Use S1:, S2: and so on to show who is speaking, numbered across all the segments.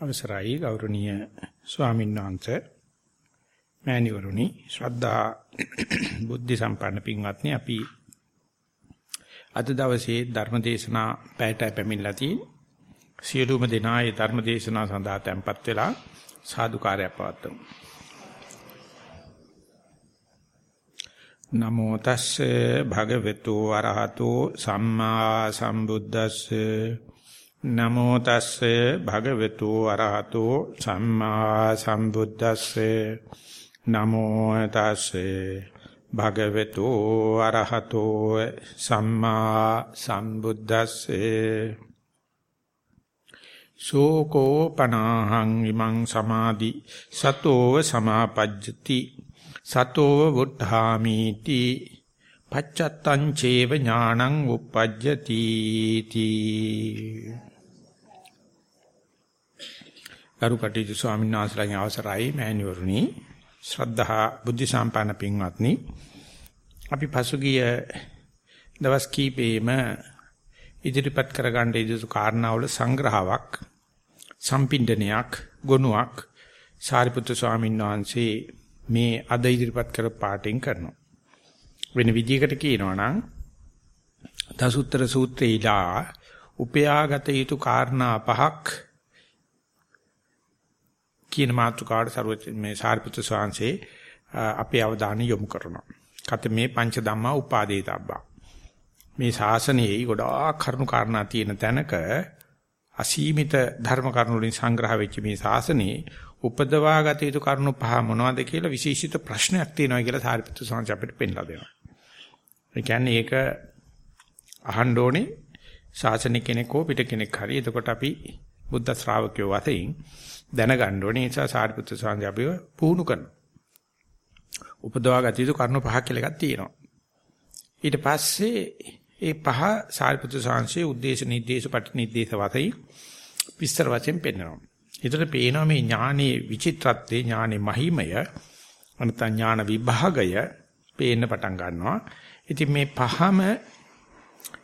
S1: අවසරයි ගෞරවනීය ස්වාමීන් වහන්සේ මෑණිවරුනි ශ්‍රද්ධා බුද්ධ සම්පන්න පින්වත්නි අපි අද දවසේ ධර්ම දේශනා පැයට පැමිණලා තියෙන සියලුම දෙනා ඒ ධර්ම දේශනා සඳහා tempත් වෙලා සාදුකාරය පවත්වමු. නමෝ තස්සේ භගවතු අරහතෝ සම්මා සම්බුද්දස්සේ නමෝ තස්සේ භගවතු අරහතෝ සම්මා සම්බුද්දස්සේ. නමෝ තස්සේ භගවතු අරහතෝ සම්මා සම්බුද්දස්සේ. සෝකෝ පනාහං ඉමං සමාධි සතෝ සමාපජ්ජති සතෝ වුද්ධාමීති පච්චත්තං චේව ඥානං උපජ්ජති තී ගරු කටයුතු ස්වාමීන් වහන්සේලාගේ අවසරයි මෑණිවරුනි. ශ්‍රද්ධා බුද්ධ සම්පන්න පින්වත්නි. අපි පසුගිය දවස් කීපෙම ඉදිරිපත් කරගන්න ඉදිරි කාරණාවල සංග්‍රහාවක් සම්පින්ඩනයක් ගොනුවක් සාරිපුත්‍ර ස්වාමීන් වහන්සේ මේ අද ඉදිරිපත් කර පාඩෙන් කරනවා. වෙන විදිහකට කියනවා නම් දසුත්තර සූත්‍රයේලා උපයාගත යුතු කාරණා පහක් කියන මාතෘකාවට සරුවත් මේ සාරිපුත්‍ර ස්වාංශේ අපේ අවධානය යොමු කරනවා. කත මේ පංච ධම්මා උපාදේතබ්බා. මේ ශාසනයේ ගොඩාක් කරුණු කාරණා තියෙන තැනක අසීමිත ධර්ම කරුණු වලින් සංග්‍රහ වෙච්ච මේ ශාසනයේ උපදවා ගත යුතු කරුණු පහ මොනවද කියලා විශේෂිත ප්‍රශ්නයක් තියෙනවා කියලා සාරිපුත්‍ර ස්වාමීන් අපිට පෙන්නලා දෙනවා. ඒ කියන්නේ ඒක අහන්න ඕනේ ශාසනික කෙනෙක් හෝ පිට කෙනෙක් හරි. එතකොට අපි බුද්ධ ශ්‍රාවකයෝ වශයෙන් දැනගන්න ඕනේ. ඒ නිසා සාරිපුත්‍ර ස්වාමීන් අපිව පුහුණු කරනවා. උපදවා ගත යුතු කරුණු පහක් කියලා එකක් තියෙනවා. ඊට පස්සේ ඒ පහ සාරිපුත්‍ර සංශයේ උද්දේශ නිर्देश පට නිर्देश වතයි විස්තර වශයෙන් පෙන්වනවා. ඒතර පේනවා මේ ඥානයේ විචිත්‍රත්වයේ ඥානයේ මහිමය අනත ඥාන විභාගය පේන්න පටන් ගන්නවා. ඉතින් මේ පහම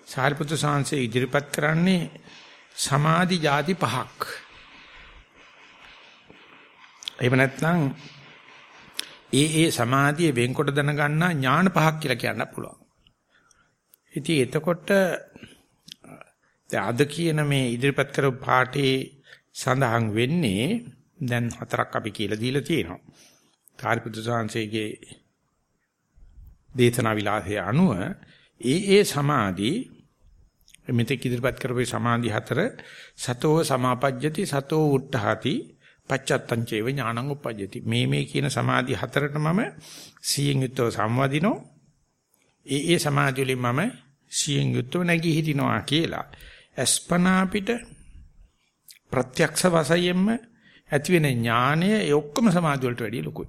S1: සාරිපුත්‍ර සංශයේ ඉදිරිපත් කරන්නේ සමාධි ಜಾති පහක්. එහෙම නැත්නම් ඒ ඒ සමාධිය වෙන්කොට දැනගන්නා ඥාන පහක් කියලා කියන්න පුළුවන්. ඉතින් එතකොට අද කියන මේ ඉදිරිපත් කරපු පාඩේ සඳහන් වෙන්නේ දැන් හතරක් අපි කියලා දීලා තියෙනවා. කාර්යපුත්‍ර සාංශයේ දේතනා විලාසය අනුව ඒ ඒ සමාධි මෙතෙක් ඉදිරිපත් කරපු සමාධි හතර සතෝ සමාපජ්ජති සතෝ උට්ඨහති පච්චත්තං චේව ඥානං උපජ්ජති මේ මේ කියන සමාධි හතරට මම සියෙන් යුක්තව සම්වදිනෝ ඒ ඒ සමාධි වලින් මම සියෙන් යුක්තව නැගී හිටිනවා කියලා අස්පනා පිට ප්‍රත්‍යක්ෂ වශයෙන්ම ඇති වෙන ඥානය ඒ ඔක්කොම සමාධි වලට වැඩිය ලොකුයි.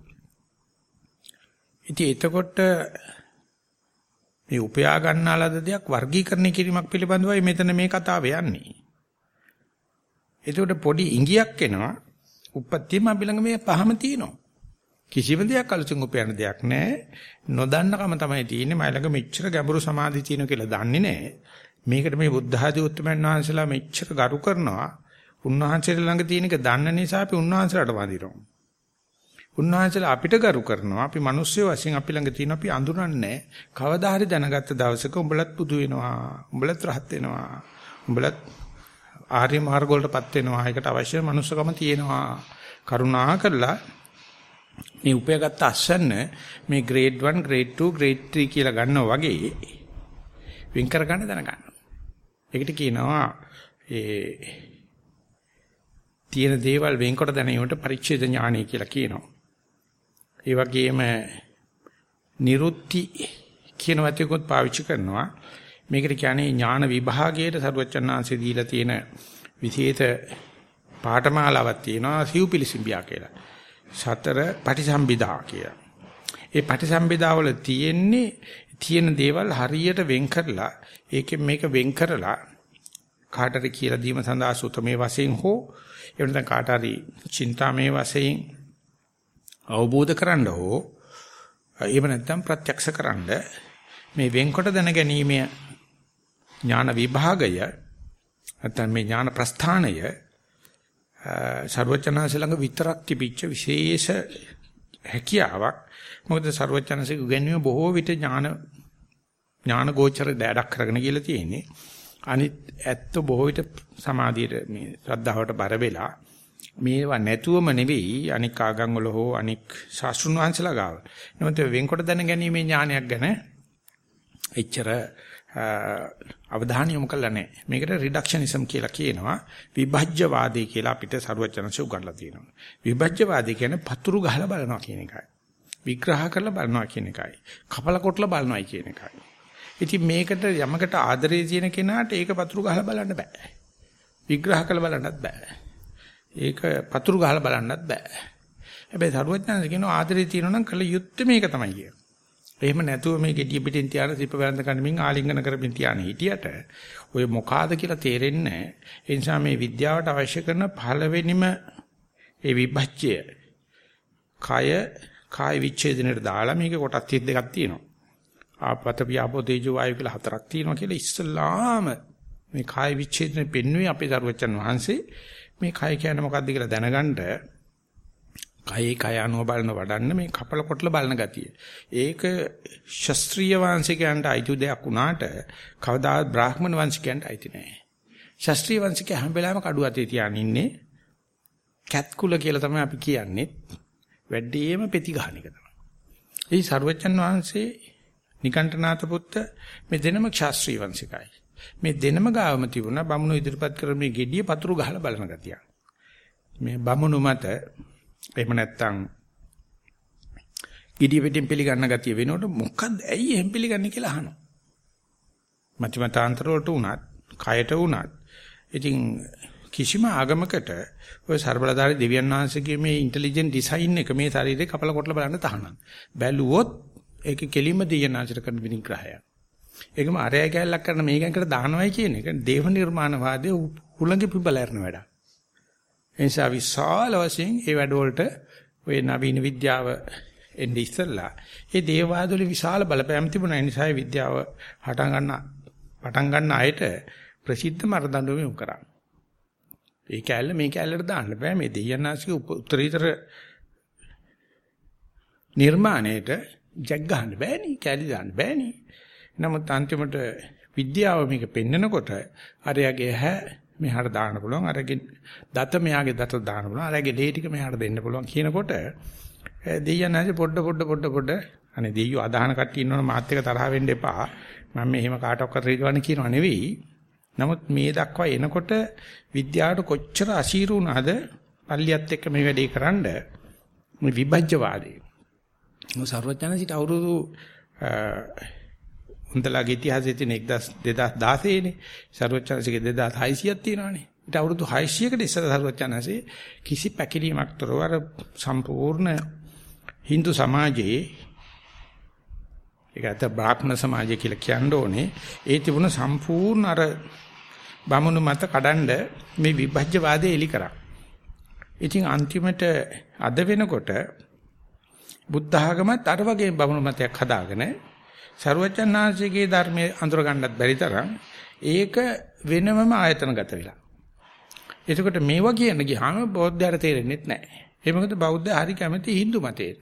S1: ඉතින් එතකොට මේ උපයා ගන්නාලද දෙයක් වර්ගීකරණය කිරීමක් පිළිබඳවයි මෙතන මේ කතාව යන්නේ. එතකොට පොඩි ඉඟියක් එනවා. උපත්තියම අපි ළඟ මේ පහම තියෙනවා. කිසිම දෙයක් අලුතින් උපයන දෙයක් නැහැ. නොදන්නකම තමයි තියෙන්නේ. මයි ළඟ මෙච්චර ගැඹුරු සමාධි තියෙනවා කියලා දන්නේ නැහැ. මේකට මේ බුද්ධ ආදී උත්තමයන් වහන්සේලා මෙච්චර ගරු කරනවා. උන්වහන්සේලා ළඟ තියෙන එක දන්න නිසා අපි උන්වහන්සේලාට වඳිනවා. උන්වහන්සේලා අපිට ගරු කරනවා. අපි මිනිස්සු වශයෙන් අපි ළඟ තියෙන අපි අඳුරන්නේ කවදා හරි දැනගත්ත දවසක උඹලත් පුදු වෙනවා. උඹලත් රහත් වෙනවා. උඹලත් ආර්ය මාර්ග වලටපත් වෙනවා. ඒකට අවශ්‍ය මනුස්සකම තියෙනවා. කරුණා කරලා මේ උපයගත්ත අස්සන්න මේ grade 1 grade 2 grade 3 කියලා ගන්නවා වගේ වෙන් කර ගන්න දැනගන්න. ඒකට කියනවා ඒ තියෙන දේවල් වෙන්කොට දැනීමට පරිච්ඡේද ඥානය කියලා කියනවා. ඒ වගේම නිරුත්ති කියන වචනයකොත් පාවිච්චි කරනවා. මේකට කියන්නේ ඥාන විභාගයේ සරුවචනාංශය දීලා තියෙන විශේෂ පාඨමාලාවක් තියෙනවා සිව්පිලිසිම්බියා කියලා. සතර පටිසම්භිදා කියලා. ඒ පටිසම්භිදා වල තියෙන්නේ තියෙන දේවල් හරියට වෙන් කරලා ඒකෙන් මේක වෙන් කරලා කාටට කියලා දීම සඳහා සුතමේ වශයෙන් හෝ එහෙම නැත්නම් කාට හරි චින්තාමේ වශයෙන් අවබෝධ කරන්න හෝ එහෙම නැත්නම් ප්‍රත්‍යක්ෂ කරන්න මේ වෙන්කොට දැන ගැනීම ඥාන විභාගය නැත්නම් මේ ඥාන ප්‍රස්ථානය ਸਰවචනanse ළඟ විතරක් තිබිච්ච විශේෂ හැකියාවක්. මොකද ਸਰවචනanse උගන්වීම බොහෝ විට ඥාන ඥාන ගෝචර දඩක් කරගෙන කියලා තියෙන්නේ. අනිත් ඇත්ත බොහෝ විට සමාධියට මේ ශ්‍රද්ධාවට බර වෙලා මේවා නැතුවම නෙවෙයි අනික් ආගම් වල හෝ අනික් ශාස්ත්‍රුන් වහන්සේලා ගාව. නමුත් වෙන්කොට දැන ගැනීමේ ඥානයක් ගැන එච්චර අවධානය යොමු කළා නැහැ. මේකට රිඩක්ෂනිසම් කියලා කියනවා. විභජ්‍යවාදී කියලා අපිට සරුවචනසෙ උගන්ලා තියෙනවා. විභජ්‍යවාදී කියන්නේ පතුරු ගහලා බලනවා කියන එකයි. විග්‍රහ කරලා බලනවා කියන එකයි. කපල කොටලා බලනවායි කියන එකයි. ඉතින් මේකට යමකට ආදරේ තියෙන කෙනාට ඒක පතුරු ගහලා බලන්න බෑ. විග්‍රහ කරලා බලන්නත් බෑ. ඒක පතුරු ගහලා බලන්නත් බෑ. හැබැයි සරුවචනසෙ කියනවා ආදරේ තියෙනවා නම් කළ යුත්තේ මේක තමයි කියන්නේ. එහෙම නැතුව මේ gediy පිටින් තියාන සිප වැරඳ ගන්නමින් ආලිංගන කරමින් තියාන හිටියට ඔය මොකාද කියලා තේරෙන්නේ නැහැ. ඒ නිසා මේ විද්‍යාවට අවශ්‍ය කරන පළවෙනිම ඒ විභජ්‍ය කය කාය විච්ඡේදනයට දාලා මේක කොටස් 32ක් තියෙනවා. ආපත වියපෝ තේජෝ වායු කියලා හතරක් තියෙනවා කියලා ඉස්සලාම මේ කාය විච්ඡේදනේ පෙන්වුවේ අපේ දරුවචන් වහන්සේ මේ කය කියන්නේ මොකද්ද කියලා දැනගන්න කයේ කය අනුව බලන වඩන්න මේ කපල කොටල බලන ගතිය. ඒක ශාස්ත්‍රීය වංශිකයන්ට අයිති දෙයක් වුණාට කවදාවත් බ්‍රාහ්මණ වංශිකයන්ට අයිති නෑ. ශාස්ත්‍රීය වංශිකය හැම වෙලාවෙම කඩු අතේ තියාගෙන ඉන්නේ කැත් කුල කියලා තමයි අපි කියන්නේ. වැඩිම පෙති ගන්න එක තමයි. ඒ සරුවච්චන් වහන්සේ නිකණ්ඨනාත පුත්ත මේ දෙනම ශාස්ත්‍රීය වංශිකයි. මේ දෙනම ගාවම තිබුණා බමුණු ඉදිරිපත් කර මේ gediya පතුරු ගහලා බලන ගතිය. මේ බමුණු මත එහෙම නැත්තම් gediya පිටින් පිළිගන්න ගතිය වෙනකොට මොකද්ද ඇයි එහෙම පිළිගන්නේ කියලා අහනවා. මතිමතාන්තර වලට උනත්, කයට උනත් ඉතින් කිසිම ආගමකට ඔය ਸਰබලදාරි දෙවියන් වහන්සේගේ මේ ඉන්ටෙලිජන්ට් ඩිසයින් එක මේ ශරීරේ කපල කොටලා බලන්න තහනම්. බැලුවොත් ඒක කෙලින්ම දෙවියන් වහන්සේට කරන විනිග්‍රහයක්. ඒකම අරය කැලලක් කරන මේකකට දානවයි කියන එක දේව නිර්මාණවාදයේ හුළඟ පිබලරන වැඩක්. ඒ නිසා විශාල වශයෙන් මේ වැඩවලට ඔය නවීන විද්‍යාව එන්නේ ඉස්සෙල්ලා ඒ දේවවාදවල විශාල බලපෑම් තිබුණා. ඒ නිසා විද්‍යාව හටන් ගන්න පටන් ගන්න අයට ප්‍රසිද්ධ මරදඬුවම යොමු කරා. ඒ කැලල මේ කැලලට දාන්න බෑ. මේ දෙයන්නාසික උත්තරීතර නිර්මාණයට ජග් ගන්න බෑනේ. කැලි දාන්න බෑනේ. නමුත් අන්තිමට විද්‍යාව මේක පෙන්නකොට අරයාගේ හැ මෙහාට දාන්න පුළුවන්. අරගේ දත මෙයාගේ දත දාන්න පුළුවන්. අරගේ ලේ ටික මෙහාට දෙන්න පුළුවන් කියනකොට දෙයියන් නැසි පොඩ පොඩ පොඩ පොඩ අනේ දෙයියෝ අදහන කට්ටිය ඉන්නවනේ මාත් එක්ක තරහ වෙන්න එපා. මම මෙහෙම කාටවත් රීඩවන්න කියනව නෙවෙයි. නමුත් මේ දක්වා එනකොට විද්‍යාවට කොච්චර අසීරු වුණාද පල්ලියත් එක්ක මේ වැඩේ කරන්න මේ විභජ්‍යවාදී. සර්වඥාන්සිට අවුරුදු උන්දලාගේ ඉතිහාසයේ තියෙන 2016 නේ සර්වචනසිකේ 2600ක් තියෙනවානේ. ඊට අවුරුදු 600කට ඉස්සර සර්වචනසේ කිසි පැකිලීමක් තොරව අර සම්පූර්ණ Hindu සමාජයේ ඒකට බ්‍රාහ්මණ සමාජය කියලා කියන්න ඕනේ. ඒ තිබුණ සම්පූර්ණ අර බමුණු මත කඩන්ඩ මේ විභජ්‍යවාදය එලි කරා. ඉතින් අන්තිමට අද වෙනකොට බුද්ධ ආගමත් අර වගේ බමුණු මතයක් හදාගෙන ਸਰුවචනාංශයේ ධර්මයේ අඳුර ගන්නත් බැරි තරම් ඒක වෙනමම ආයතනගත වෙලා. එතකොට මේවා කියන ගියාම බෞද්ධයර තේරෙන්නේ නැහැ. ඒ මොකද බෞද්ධ හරි කැමති Hindu මතයට.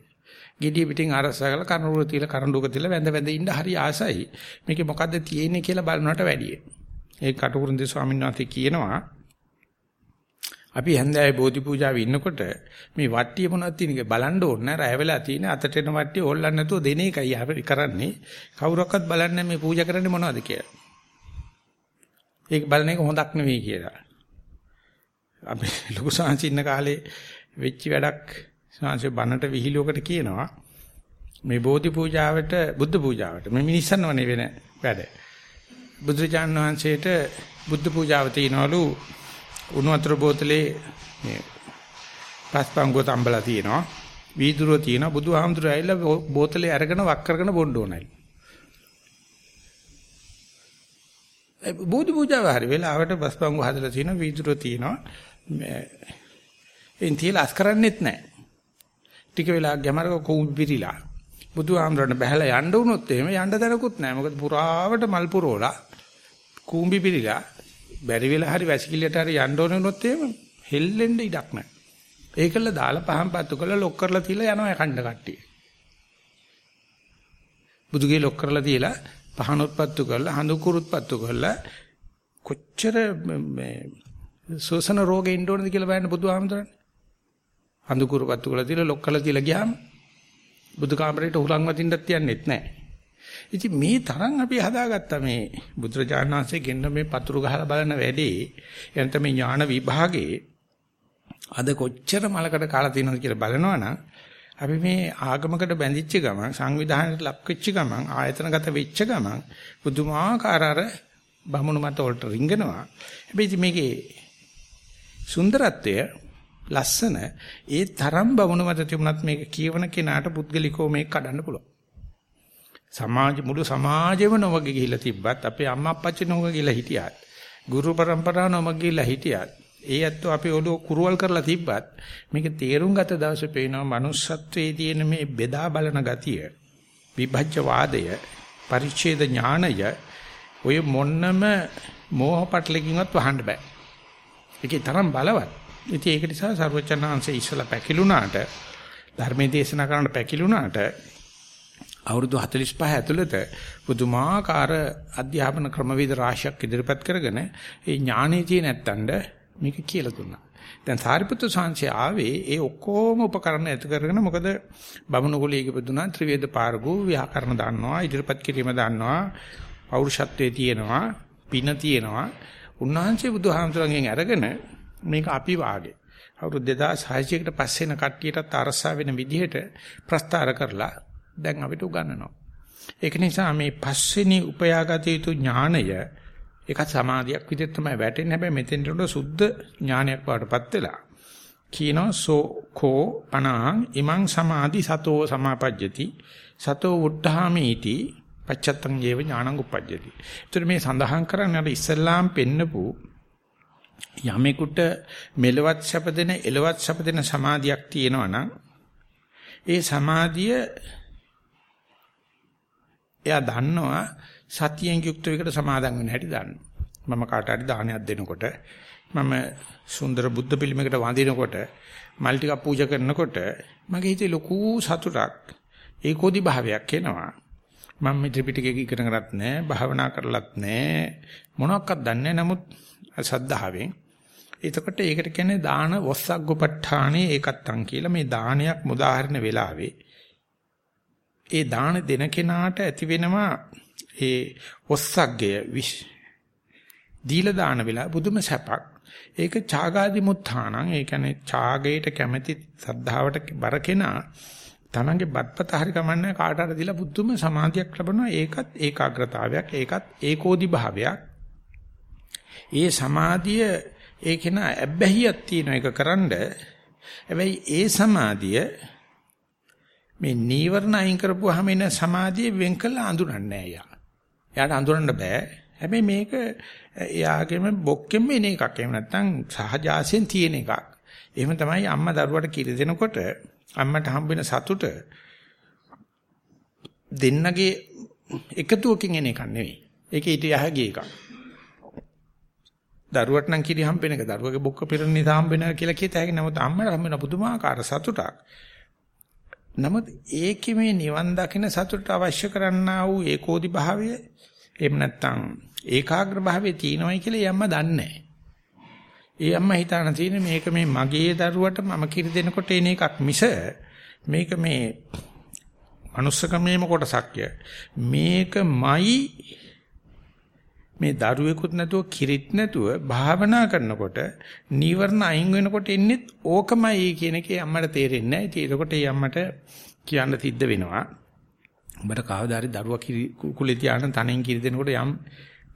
S1: gediy පිටින් අරසගල කරුණුර තියලා කරඬුක තියලා වැඳ වැඳ ඉන්න හරි ආසයි. මේකේ මොකද්ද තියෙන්නේ කියලා බලනවට වැඩිය. ඒ කටුකුරුන්දේ ස්වාමීන් වහන්සේ කියනවා අපි හැන්දෑවේ බෝධි පූජාවේ ඉන්නකොට මේ වට්ටිය මොනවද තියෙන එක බලන්න ඕනේ නෑ රැය වෙලා තියෙන අතට එන වට්ටිය හොල්ලන්න නැතුව දෙන එකයි අපි කරන්නේ කවුරක්වත් බලන්නේ මේ පූජා කරන්නේ මොනවද කියලා. ඒක බලන එක හොඳක් නෙවෙයි කියලා. අපි ලොකු සංහස ඉන්න කාලේ වෙච්ච වැඩක් සංහස බනට විහිළුවකට කියනවා මේ බෝධි පූජාවට බුද්ධ පූජාවට මේ මිනිස්සන්නවනේ වෙන වැඩ. බුදුරජාණන් වහන්සේට බුද්ධ පූජාව තියනවලු උණු වතුර බෝතලේ මේ පස්පංගුව තම්බලා තියෙනවා. වීදුරුව තියෙනවා. බුදුහාමුදුරුවෝ ඇවිල්ලා බෝතලේ අරගෙන වක් කරගෙන බොන්න ඕනයි. ඒ බෝධි පූජාව හරි වෙලාවට පස්පංගුව හදලා තියෙනවා. වීදුරුව තියෙනවා. එන් තියලා අස් කරන්නෙත් නැහැ. ටික වෙලාවක් ගමරක කොම් පිරිලා. බුදුහාමුදුරන් බහැලා යන්න වුණොත් එහෙම යන්න දැනකුත් නැහැ. මොකද පුරාවට මල් පුරෝලා කූඹි පිළිලා බැරි වෙලා හරි වැසිකිළියට හරි යන්න ඕන වුණොත් එහෙම හෙල්ලෙන්න ඉඩක් නැහැ. ඒකල දාලා පහන් පත්තු කරලා ලොක් කරලා තියලා යනවා කණ්ඩ කට්ටිය. බුදුගේ ලොක් කරලා තියලා පහනොත් පත්තු කරලා හඳු කුරුත් පත්තු කරලා කොච්චර මේ සෝසන රෝගේ ඉන්න ඕනද කියලා බලන්න බුදුහාමුදුරනේ. හඳු කුරු පත්තු කරලා තියලා ලොක් කරලා තියලා ගියාම බුදු කාමරේට හුලං වදින්නත් යන්නෙත් නැහැ. ඉතින් මේ තරම් අපි හදාගත්ත මේ බුදුරජාණන් වහන්සේ ගෙන්න මේ පතුරු ගහලා බලන වැඩේ. එනත මේ ඥාන විභාගේ අද කොච්චර මලකට කාලා තියෙනවද කියලා බලනවනම් අපි මේ ආගමකට බැඳිච්ච ගමන් සංවිධානයට ලක් වෙච්ච ගමන් ආයතනගත වෙච්ච ගමන් පුදුමාකාර අර බමුණු මත වලට රිංගනවා. හැබැයි මේකේ සුන්දරත්වය ලස්සන ඒ තරම් බමුණු මත තිබුණත් මේක කියවන කෙනාට පුද්ගලිකව මේක කඩන්න පුළුවන්. සමාජ මුළු සමාජෙම නොවගේ ගිහිල්ලා තිබ්බත් අපේ අම්මා අප්පච්චි නොවගේ ගිහිල්ලා හිටියත් ගුරු પરම්පරාව නොවගේ ගිහිල්ලා හිටියත් ඒ ඇත්තෝ අපි ඔළුව කුරුවල් කරලා තිබ්බත් මේක තේරුම් ගත දවසේ පේනවා manussත්වයේ තියෙන මේ බෙදා බලන ගතිය විභජ්‍ය වාදය පරිච්ඡේද ඥානය ඔය මොන්නම මෝහ පටලකින්වත් වහන්න බෑ. ඒකේ තරම් බලවත්. ඉතින් ඒක නිසා සර්වචනාංශයේ ඉස්සලා පැකිලුණාට ධර්මයේ දේශනා කරන්න පැකිලුණාට අවුරුදු 45 ඇතුළත පුදුමාකාර අධ්‍යාපන ක්‍රමවේද රාශියක් ඉදිරිපත් කරගෙන ඒ ඥානෙ තියෙන නැත්තඳ මේක කියලා දුන්නා. දැන් සාරිපුත්‍ර සාංශය ආවේ ඒ ඔක්කොම උපකරණ ඇති කරගෙන මොකද බමුණු කුලයේ ඉපදුනා ත්‍රිවේද පාරගු ව්‍යාකරණ දන්නවා ඉදිරිපත් කිරීම දන්නවා පෞරුෂත්වයේ තියෙනවා පින තියෙනවා උන්වහන්සේ බුදුහාමුදුරන්ගෙන් අරගෙන මේක අපි වාගේ අවුරුදු 2600කට පස්සේන කට්ටියටත් අරසා වෙන විදිහට ප්‍රස්තාර කරලා දැන් අපිට උගන්වනවා. ඒක නිසා මේ පස්වෙනි උපයාගත යුතු ඥානය ඒකත් සමාධියක් විදිහට තමයි වැටෙන්නේ. හැබැයි මෙතෙන්ට උඩ සුද්ධ ඥානයක් වඩපත් වෙලා. කියනවා සෝ කෝ අනං ඉමං සමාධි සතෝ සමාපජ්ජති සතෝ උද්ධාමි इति පච්චත්තං යේව ඥානං උපජ්ජති. ඒතර මේ සඳහන් කරන්නේ අර ඉස්සල්ලාම් පෙන්නපු යමෙකුට මෙලවත් සැපදෙන එලවත් සැපදෙන සමාධියක් තියෙනවා නම් ඒ සමාධිය එයා දන්නවා සතියෙන් යුක්ත වෙකට සමාදන් වෙන හැටි දන්නවා. මම කාට හරි දානයක් දෙනකොට මම සුන්දර බුද්ධ පිළිමයකට වඳිනකොට මල් ටිකක් පූජා කරනකොට මගේ හිතේ ලොකු සතුටක් ඒකෝදි භාවයක් එනවා. මම මේ ත්‍රිපිටකය ඉගෙන ගන්නත් නැහැ, භාවනා කරලත් නැහැ, මොනවත් දන්නේ නමුත් සද්ධාවෙන් එතකොට ඒකට කියන්නේ දාන වස්සග්ගපට්ඨානේ ඒකත්තං කියලා මේ දානයක් උදාහරණ වෙලාවේ ඒ දාන දෙන කෙනාට ඇති වෙනවා ඒ ඔස්සග්ගය විශ් දීලා දාන වෙලාව බුදුම සැපක්. ඒක ඡාගාදි මුත්තානං ඒ කියන්නේ ඡාගයට කැමැති සද්ධාවට බර කෙනා තමන්ගේ බත්පත හරි කමන්නේ කාට හරි දීලා බුදුම සමාධියක් ලැබනවා. ඒකත් ඒකාග්‍රතාවයක් ඒකත් ඒකෝදි භාවයක්. ඒ සමාධිය ඒ කෙනා ඇබ්බැහියක් තියෙන එක කරන්ඩ හැබැයි ඒ සමාධිය මේ නීවරණ අයින් කරපුවාම එන සමාධිය වෙන් කළා අඳුරන්නේ නෑ යා. එයාට අඳුරන්න බෑ. හැබැයි මේක එයාගේම බොක්කෙම එන එකක්. එහෙම නැත්නම් සහජාසයෙන් තියෙන එකක්. එහෙම තමයි අම්මා දරුවට කිරි දෙනකොට අම්මට හම්බෙන සතුට දෙන්නගේ එකතුවකින් එන එකක් නෙවෙයි. ඒක ඊට යහගේ එකක්. දරුවට නම් කිරි හම්බෙන එක දරුවගේ බොක්ක පිරෙන නිසා හම්බෙන කියලා කියත හැකි. නමුත් අම්මට හම්බෙන පුදුමාකාර සතුටක්. නමුත් ඒකේ මේ නිවන් දකින සතුට අවශ්‍ය කරන්නා වූ ඒකෝදි භාවය එහෙම නැත්නම් ඒකාග්‍ර භාවයේ තියෙනවයි කියලා යම්ම දන්නේ ඒ අම්මා හිතාන තියෙන මේක මේ මගේ දරුවට මම කිරි දෙනකොට එන එකක් මිස මේක මේ මනුස්සකමේම කොටසක්ය මේකමයි මේ දරුවෙකුත් නැතුව කිරිත් නැතුව භාවනා කරනකොට නීවරණ අයින් වෙනකොට එන්නේ ඕකමයි කියන එකේ අම්මට තේරෙන්නේ නැහැ. ඉතින් ඒකට ඒ අම්මට කියන්න සිද්ධ වෙනවා. උඹට කවදාරි දරුවා කිරි කුකුලේ තියාන තනෙන් කිරි දෙනකොට යම්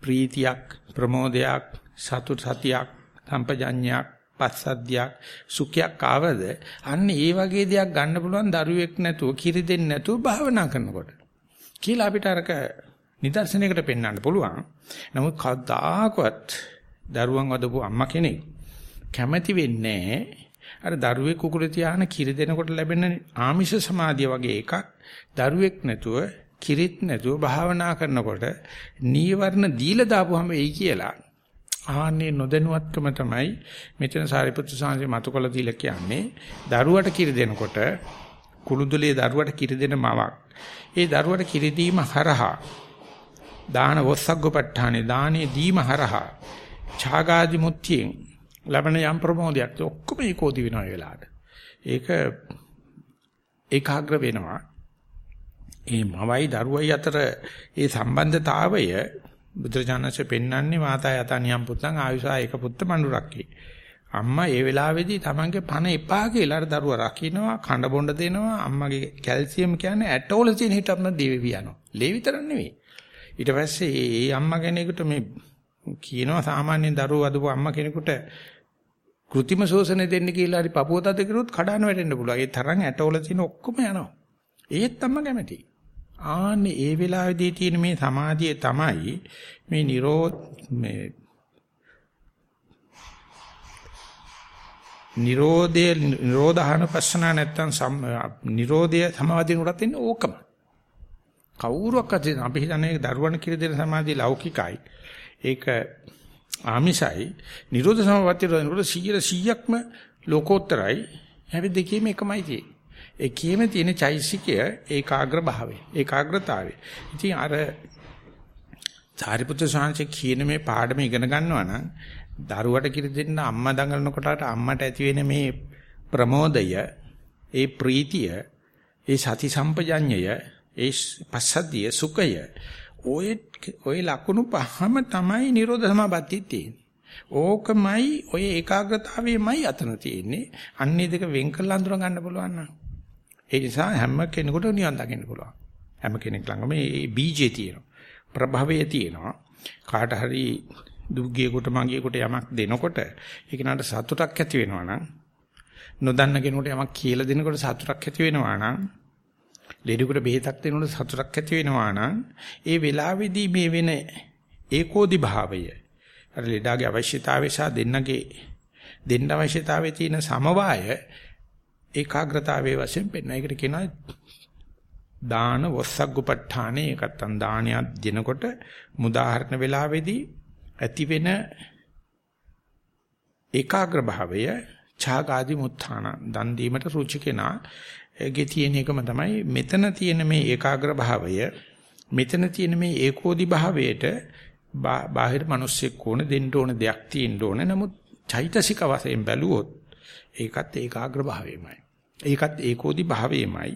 S1: ප්‍රීතියක්, ප්‍රමෝදයක්, සතුට සතියක්, සම්පජඤ්ඤයක්, පස්සද්ධියක්, සුඛයක් ආවද අන්න ඒ වගේ දෙයක් ගන්න පුළුවන් දරුවෙක් නැතුව කිරි දෙන්නේ නැතුව භාවනා කරනකොට. කියලා අපිට අරක නිදර්ශනයකට පෙන්වන්න පුළුවන්. නමුත් කවදාකවත් දරුවන් වදපු අම්මා කෙනෙක් කැමැති වෙන්නේ අර දරුවෙක් කුකුල තියාන කිරි දෙනකොට ලැබෙන ආමිෂ සමාධිය වගේ එකක් දරුවෙක් නැතුව කිරිත් නැතුව භාවනා කරනකොට නීවරණ දීලා දාපුවම එයි කියලා ආන්නේ නොදැනුවත්කම තමයි මෙතන සාරිපුත්‍ර සාංශේ මතකල දීලා කියන්නේ දරුවට කිරි දෙනකොට කුළුදුලේ දරුවට කිරි දෙන මවක්. ඒ දරුවට කිරි දීම හරහා දාන වස්සග්ගපට්ඨානේ දානේ දීම හරහා ඡාගාදි මුත්‍යෙන් ලබන යම් ප්‍රමෝදයක් ඔක්කොම ඒකෝදි වෙනවා ඒ වෙලාවට. ඒක ඒකාග්‍ර වෙනවා. ඒ මවයි දරුවයි අතර ඒ සම්බන්ධතාවය බුදුරජාණන්සේ පෙන්වන්නේ මාතා යතා නියම් පුත්තන් ආයුෂා ඒක පුත්ත මඬුරක්කේ. අම්මා ඒ වෙලාවේදී තමන්ගේ පණ එපා කියලා අර දරුවා රකින්නවා කඳ බොණ්ඩ දෙනවා අම්මගේ කැල්සියම් කියන්නේ ඇටෝල තියෙන හිටම දෙවි යනවා. ලේ විතර නෙවෙයි. ඊට පස්සේ ඒ අම්මා කෙනෙකුට මේ කියනවා සාමාන්‍ය දරුවෝ අදපු අම්මා කෙනෙකුට કૃතිම ශෝෂණය දෙන්න කියලා හරි පපුව තද කරුවොත් කඩාන වැටෙන්න පුළුවන්. ඒ තරම් ඇටවල තියෙන ඔක්කොම යනවා. ඒත් අම්මා කැමති. ආන්නේ ඒ වෙලාවේදී තියෙන මේ සමාධිය තමයි මේ නිරෝධ මේ නිරෝධය නිරෝධහන පස්සනා නැත්තම් නිරෝධය සමාධිය උරත් ඉන්නේ ඕකම. කවුරුවක්වත් අපි හිතන්නේ දරුවන් කිරි දෙන සමාධිය ලෞකිකයි. ඒක ආමිසයි නිරෝධ සමාපත්තිය රෝධනකොට 100%ක්ම ලෝකෝත්තරයි. හැබැයි දෙකේම එකමයි තියෙන්නේ. එකේම තියෙන චෛසිකය ඒකාග්‍ර භාවය. ඒකාග්‍රතාවය. ඉතින් අර සාරිපුත්‍ර ස්වාමීන් කියන මේ පාඩම ඉගෙන ගන්නවා නම් දරුවට කිරි දෙන්න අම්මා දඟලනකොට අම්මට ඇති වෙන මේ ප්‍රමෝදය, ඒ ප්‍රීතිය, ඒ සති සම්පජඤ්ඤය, ඒ පස්සද්ධිය, සුඛය ඔය ඔය ලකුණු පහම තමයි නිරෝධ සමාපත්තිය තියෙන්නේ. ඕකමයි ඔය ඒකාග්‍රතාවයමයි අතන තියෙන්නේ. අන්නේ දෙක වෙන් කරලා අඳුර ගන්න පුළුවන් නම්. ඒ නිසා හැම කෙනෙකුට නිවන් දකින්න පුළුවන්. හැම කෙනෙක් ළඟම මේ බීජේ තියෙනවා. ප්‍රභවය තියෙනවා. කාට හරි දුග්ගියෙකුට මගියෙකුට යමක් දෙනකොට ඒක නට සතුටක් ඇති වෙනවා නම් නොදන්න කෙනෙකුට යමක් කියලා දෙනකොට සතුටක් ඇති වෙනවා නම් ලෙඩෙකුට බෙහෙතක් දෙනකොට සතුටක් ඇති වෙනවා නම් ඒ වෙලාවේදී මේ වෙන ඒකෝදි භාවය අර ලෙඩාගේ අවශ්‍යතාවය සහ දෙන්නගේ දෙන්න අවශ්‍යතාවයේ තියෙන සමவாய ඒකාග්‍රතාවයේ වශයෙන් පෙන්වන. ඒකට කියනවා දාන වස්සග්ගපට්ඨානේ ඒකත්තන් දානයක් දෙනකොට මුදාහරණ වෙලාවේදී ඇති වෙන ඒකාග්‍ර භාවය ඡාගාදි මුත්ථාන දන් දීමට රුචි කෙනා ගේ තියෙන එකම තමයි මෙතන තියෙන මේ ඒකාග්‍ර භාවය මෙතන තියෙන මේ ඒකෝදි භාවයට බාහිර මිනිස්සෙක් ඕන දෙන්න ඕන දෙයක් තියෙන්න ඕන. නමුත් චෛතසික වශයෙන් බැලුවොත් ඒකත් ඒකාග්‍ර භාවයමයි. ඒකත් ඒකෝදි භාවයමයි.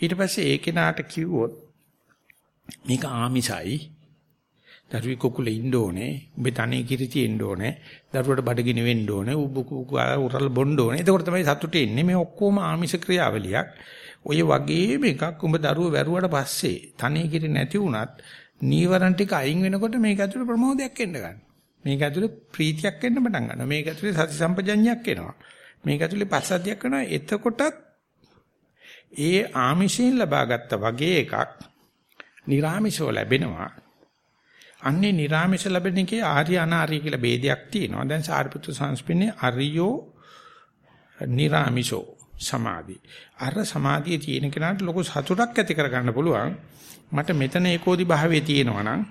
S1: ඊට පස්සේ ඒ කෙනාට කිව්වොත් මේක ආමිසයි. දරුවි කුකුලේ ඉන්න ඕනේ. උඹ තනේ කිරි තියෙන්න ඕනේ. දරුවට බඩගිනි වෙන්න ඕනේ. උබ උරල් බොන්න ඕනේ. එතකොට තමයි සතුටේ ඉන්නේ මේ ඔක්කොම ආමිෂ ක්‍රියාවලියක්. ඔය වගේම එකක් උඹ දරුව වැරුවට පස්සේ තනේ කිරි නැති වුණත් නීවරණ ටික අයින් වෙනකොට මේක ඇතුළේ ප්‍රමෝදයක් එන්න ගන්නවා. මේක ඇතුළේ ප්‍රීතියක් එන්න පටන් ගන්නවා. මේක ඇතුළේ සති සම්පජඤ්ඤයක් එනවා. මේක ඇතුළේ පස්සද්ධියක් වෙනවා. එතකොටත් ඒ ආමිෂයෙන් ලබාගත්ත වගේ එකක් නිර්ආමිෂව ලැබෙනවා. අන්නේ නිර්ාමිෂ ලැබෙන එකේ ආර්ය අනාර්ය කියලා ભેදයක් තියෙනවා. දැන් සාරිපුත්‍ර සංස්පින්නේ අරියෝ නිර්ාමිෂෝ සමාධි. අර සමාධිය තියෙන කෙනාට ලොකු සතුටක් ඇති කරගන්න පුළුවන්. මට මෙතන ඒකෝදි භාවයේ තියෙනවා නම්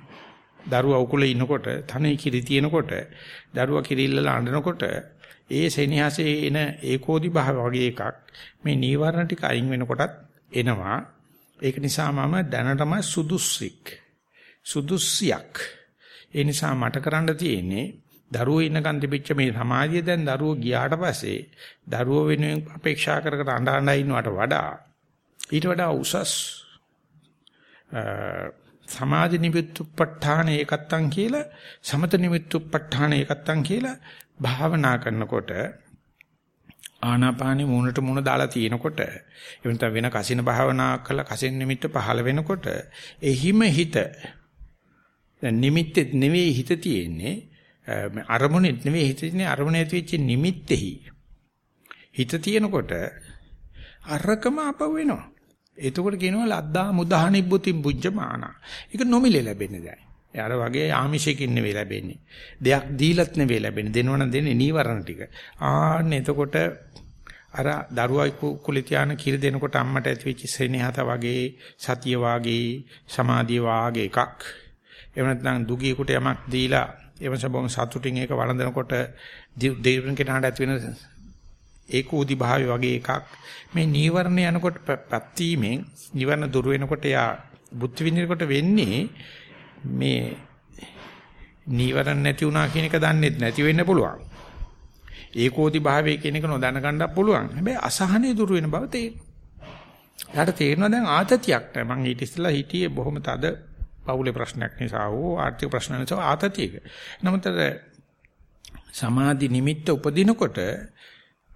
S1: දරුවා උකුලේ ඉනකොට තනේ කිරි තියෙනකොට දරුවා කිරිල්ලලා අඬනකොට ඒ සෙනෙහසේ එන ඒකෝදි භාව වගේ එකක් මේ නීවරණ ටික අයින් වෙනකොටත් එනවා. ඒක නිසා මම දැනටම සුදුස්සෙක්. සුදුස්සියක්. ඒ නිසා මට කරන්න තියෙන්නේ දරුවෝ ඉන්නකන් තිබිච්ච මේ සමාජය දැන් දරුවෝ ගියාට පස්සේ දරුවෝ වෙනුවෙන් අපේක්ෂා කර කර අඬ අඬ ඉන්නවට වඩා ඊට වඩා උසස් සමාධි නිමිත්තුප්පඨාන ඒකත්තන් කියලා සමත නිමිත්තුප්පඨාන ඒකත්තන් කියලා භාවනා කරනකොට ආනාපානෙ මූණට මූණ දාලා තියෙනකොට එවනත වෙන කසින භාවනා කළා කසින නිමිත්ත පහළ වෙනකොට එහිම හිත දැන් නිමිත්තෙත් නෙවෙයි හිත තියෙන්නේ අරමුණෙත් නෙවෙයි හිත තියෙන්නේ අරමුණ ඇති වෙච්ච නිමිත්තෙහි. හිත තියෙනකොට අරකම අපව වෙනවා. එතකොට කියනවා ලද්දා මුදහනිබ්බුති බුද්ධමාන. ඒක නොමිලේ ලැබෙන්නේ දැන්. යාර වගේ ආමිෂයකින් නෙවෙයි ලැබෙන්නේ. දෙයක් දීලත් නෙවෙයි ලැබෙන්නේ. දෙනවන දෙන්නේ නීවරණ ටික. ආන්න එතකොට අර දරුවා කුලේ තියාන කිරි දෙනකොට අම්මට ඇතිවෙච්ච සෙනෙහත වගේ සතිය වාගේ සමාධිය වාගේ එකක් එහෙම නැත්නම් දුගියෙකුට යමක් දීලා එවන්ස බොම් සතුටින් ඒක වළඳනකොට දෙවියන් කෙනාට ඇති වෙන ඒකෝදි භාවය වගේ එකක් මේ නීවරණ යනකොට පැත්තීමෙන් නීවරණ දුර වෙනකොට යා බුද්ධ විඳිනකොට වෙන්නේ මේ නීවරණ නැති වුණා කියන එක දන්නේ නැති වෙන්න පුළුවන්. ඒකෝදි භාවය කියන එක නොදැන ගන්නත් පුළුවන්. හැබැයි අසහනේ දුර වෙන බව තේරෙනවා. යාට තේරෙනවා දැන් ආතතියක් නැහැ. මං ඊට ඉස්සෙල්ලා හිටියේ බොහොම තද පවුලේ ප්‍රශ්නයක් නිසා හෝ ආර්ථික ප්‍රශ්න නිසා ආතතියක. නමුත් සමාධි නිමිත්ත උපදිනකොට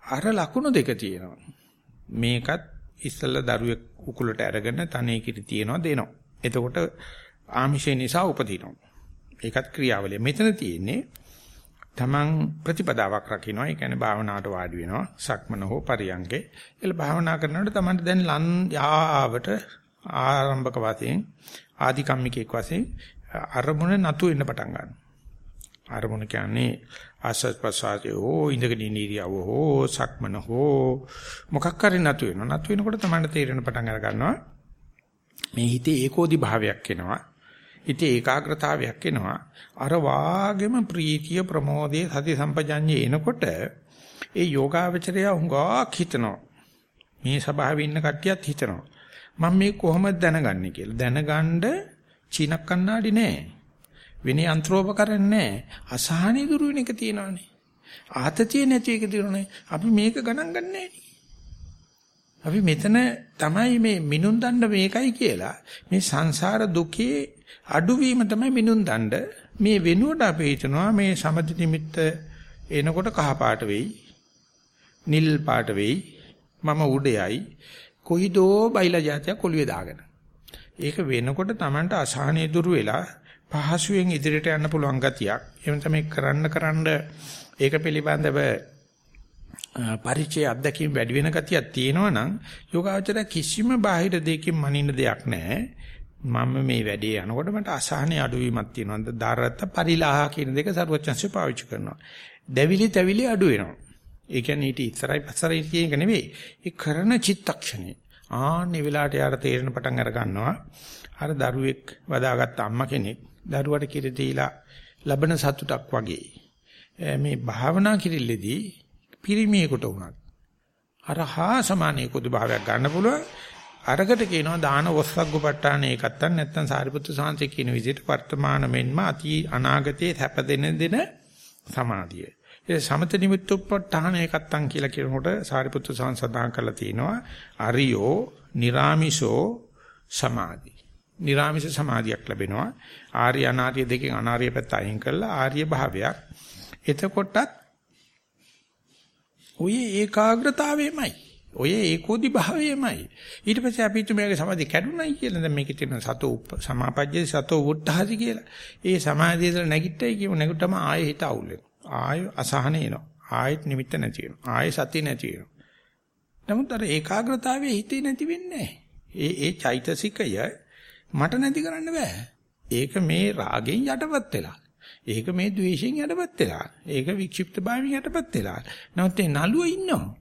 S1: අර ලකුණු දෙක තියෙනවා. මේකත් ඉස්සෙල්ලා දරුවෙක් උකුලට අරගෙන තනේ කිරි තියනවා දෙනවා. එතකොට ආමිෂය නිසා උපදිනවා. ඒකත් ක්‍රියාවලිය. මෙතන තියෙන්නේ තමන් ප්‍රතිපදාවක් රකින්නවා. ඒ කියන්නේ භාවනාවට වාඩි වෙනවා. සක්මන හෝ පරියංගේ. එල භාවනා කරනකොට තමන්ට දැන් ලන් යාවට ආරම්භක වශයෙන් ආදි කම්මිකෙක් වශයෙන් අරමුණ නතු වෙන්න පටන් ගන්නවා. අරමුණ කියන්නේ ආසස් ප්‍රසාරය හෝ ඉඳගෙන ඉරියව හෝ සක්මන හෝ මොකක් කරේ නතු වෙනවා. නතු වෙනකොට තමයි තේරෙන පටන් අර ගන්නවා. මේ හිතේ ඒකෝදි භාවයක් එනවා. හිතේ ඒකාග්‍රතාවයක් එනවා. අර වාගෙම ප්‍රීතිය ප්‍රමෝදයේ සති සම්පජඤ්ඤේ එනකොට ඒ යෝගාවචරය හුඟක් හිතනවා. මේ ස්වභාවයේ ඉන්න කට්ටියත් හිතනවා. මම මේ කොහොමද දැනගන්නේ කියලා. දැනගන්න චීනක් කන්නාඩි නෑ. විනය අන්ත්‍රෝපකරණ නෑ. අසහනෙ දුරු වෙන එක තියෙනවානේ. ආතතිය නැති එක තියෙනවානේ. අපි මේක ගණන් ගන්නෑ අපි මෙතන තමයි මේ මිනුම් දණ්ඩ මේකයි කියලා මේ සංසාර දුකේ අඩුවීම තමයි මිනුම් දණ්ඩ මේ වෙනුවට අපි හිතනවා මේ සමදි නිමිත්ත එනකොට කහ පාට වෙයි නිල් පාට වෙයි මම උඩයයි කොයිදෝ බයිලා જાතිය කොළුවේ දාගෙන. ඒක වෙනකොට Tamanට අසහනෙ දුරු වෙලා පහසුවෙන් ඉදිරියට යන්න පුළුවන් ගතියක්. එහෙම තමයි කරන්න කරන්න ඒක පිළිබඳව පරිචය අත්දැකීම් වැඩි වෙන ගතියක් තියෙනවා නම් යෝගාචර කිසිම බාහිර දෙයකින් මනින්න දෙයක් නැහැ. මම මේ වැඩේ යනකොට මට අසහනෙ අඩුවීමක් තියෙනවා. දාරත්ත පරිලාහ කියන දෙක සරුවචන්සේ පාවිච්චි කරනවා. දැවිලි තැවිලි අඩු වෙනවා. ඒ කියන්නේ ඊට ඉස්සරයි පස්සරයි කියන එක නෙවෙයි. ඒ කරන චිත්තක්ෂණේ. ආන්නේ වෙලාවට යාර තේරෙන පටන් අර ගන්නවා. අර දරුවෙක් වදාගත්ත අම්මා කෙනෙක් දරුවට කිරි දීලා ලබන සතුටක් වගේ. මේ භාවනා කිරිල්ලේදී පිරිමියෙකුට වුණත් අර හා සමානයේ කුදු භාවයක් ගන්න පුළුවන්. අරකට කියනවා දාන වස්සග්ගපට්ටාන ඒකත්තන් නැත්තම් සාරිපුත්තු සාංශේ කියන විදිහට වර්තමාන මෙන්ම අති අනාගතයේ හැප දෙන දෙන සමාධිය. ඒ සමත නිමිත්තුප්පට්ඨාන ඒකත්තං කියලා කියනකොට සාරිපුත්‍ර සාන් සඳහන් කරලා තිනවා අරියෝ නිරාමිෂෝ සමාධි. නිරාමිෂ සමාධියක් ලැබෙනවා. ආර්ය අනාර්ය දෙකෙන් අනාර්ය පැත්ත අයින් කරලා ආර්ය භාවයක්. එතකොටත් ඔය ඒකාග්‍රතාවයමයි. ඔය ඒකෝදි භාවයමයි. ඊට පස්සේ අපි තුමේගේ සමාධිය කැඩුනයි කියලා දැන් මේකේ තියෙන සතෝ සමාපජ්ජේ සතෝ වුට්ඨහසි කියලා. ඒ සමාධියද නැගිට්ටයි කියමු නැගිට්ටම ආයෙ හිත අවුල් වෙනවා. ආය අසහන එනවා. ආයෙත් නිමිත්ත නැති වෙනවා. ආයෙ සතිය නැති වෙනවා. නමුත් අර ඒකාග්‍රතාවයේ හිතේ නැති වෙන්නේ ඒ ඒ චෛතසිකය මට නැති කරන්න බෑ. ඒක මේ රාගෙන් යටපත් වෙලා. ඒක මේ ද්වේෂයෙන් යටපත් වෙලා. ඒක වික්ෂිප්ත භාවයෙන් යටපත් වෙලා. නමුත් ඒ නළුව ඉන්නවා.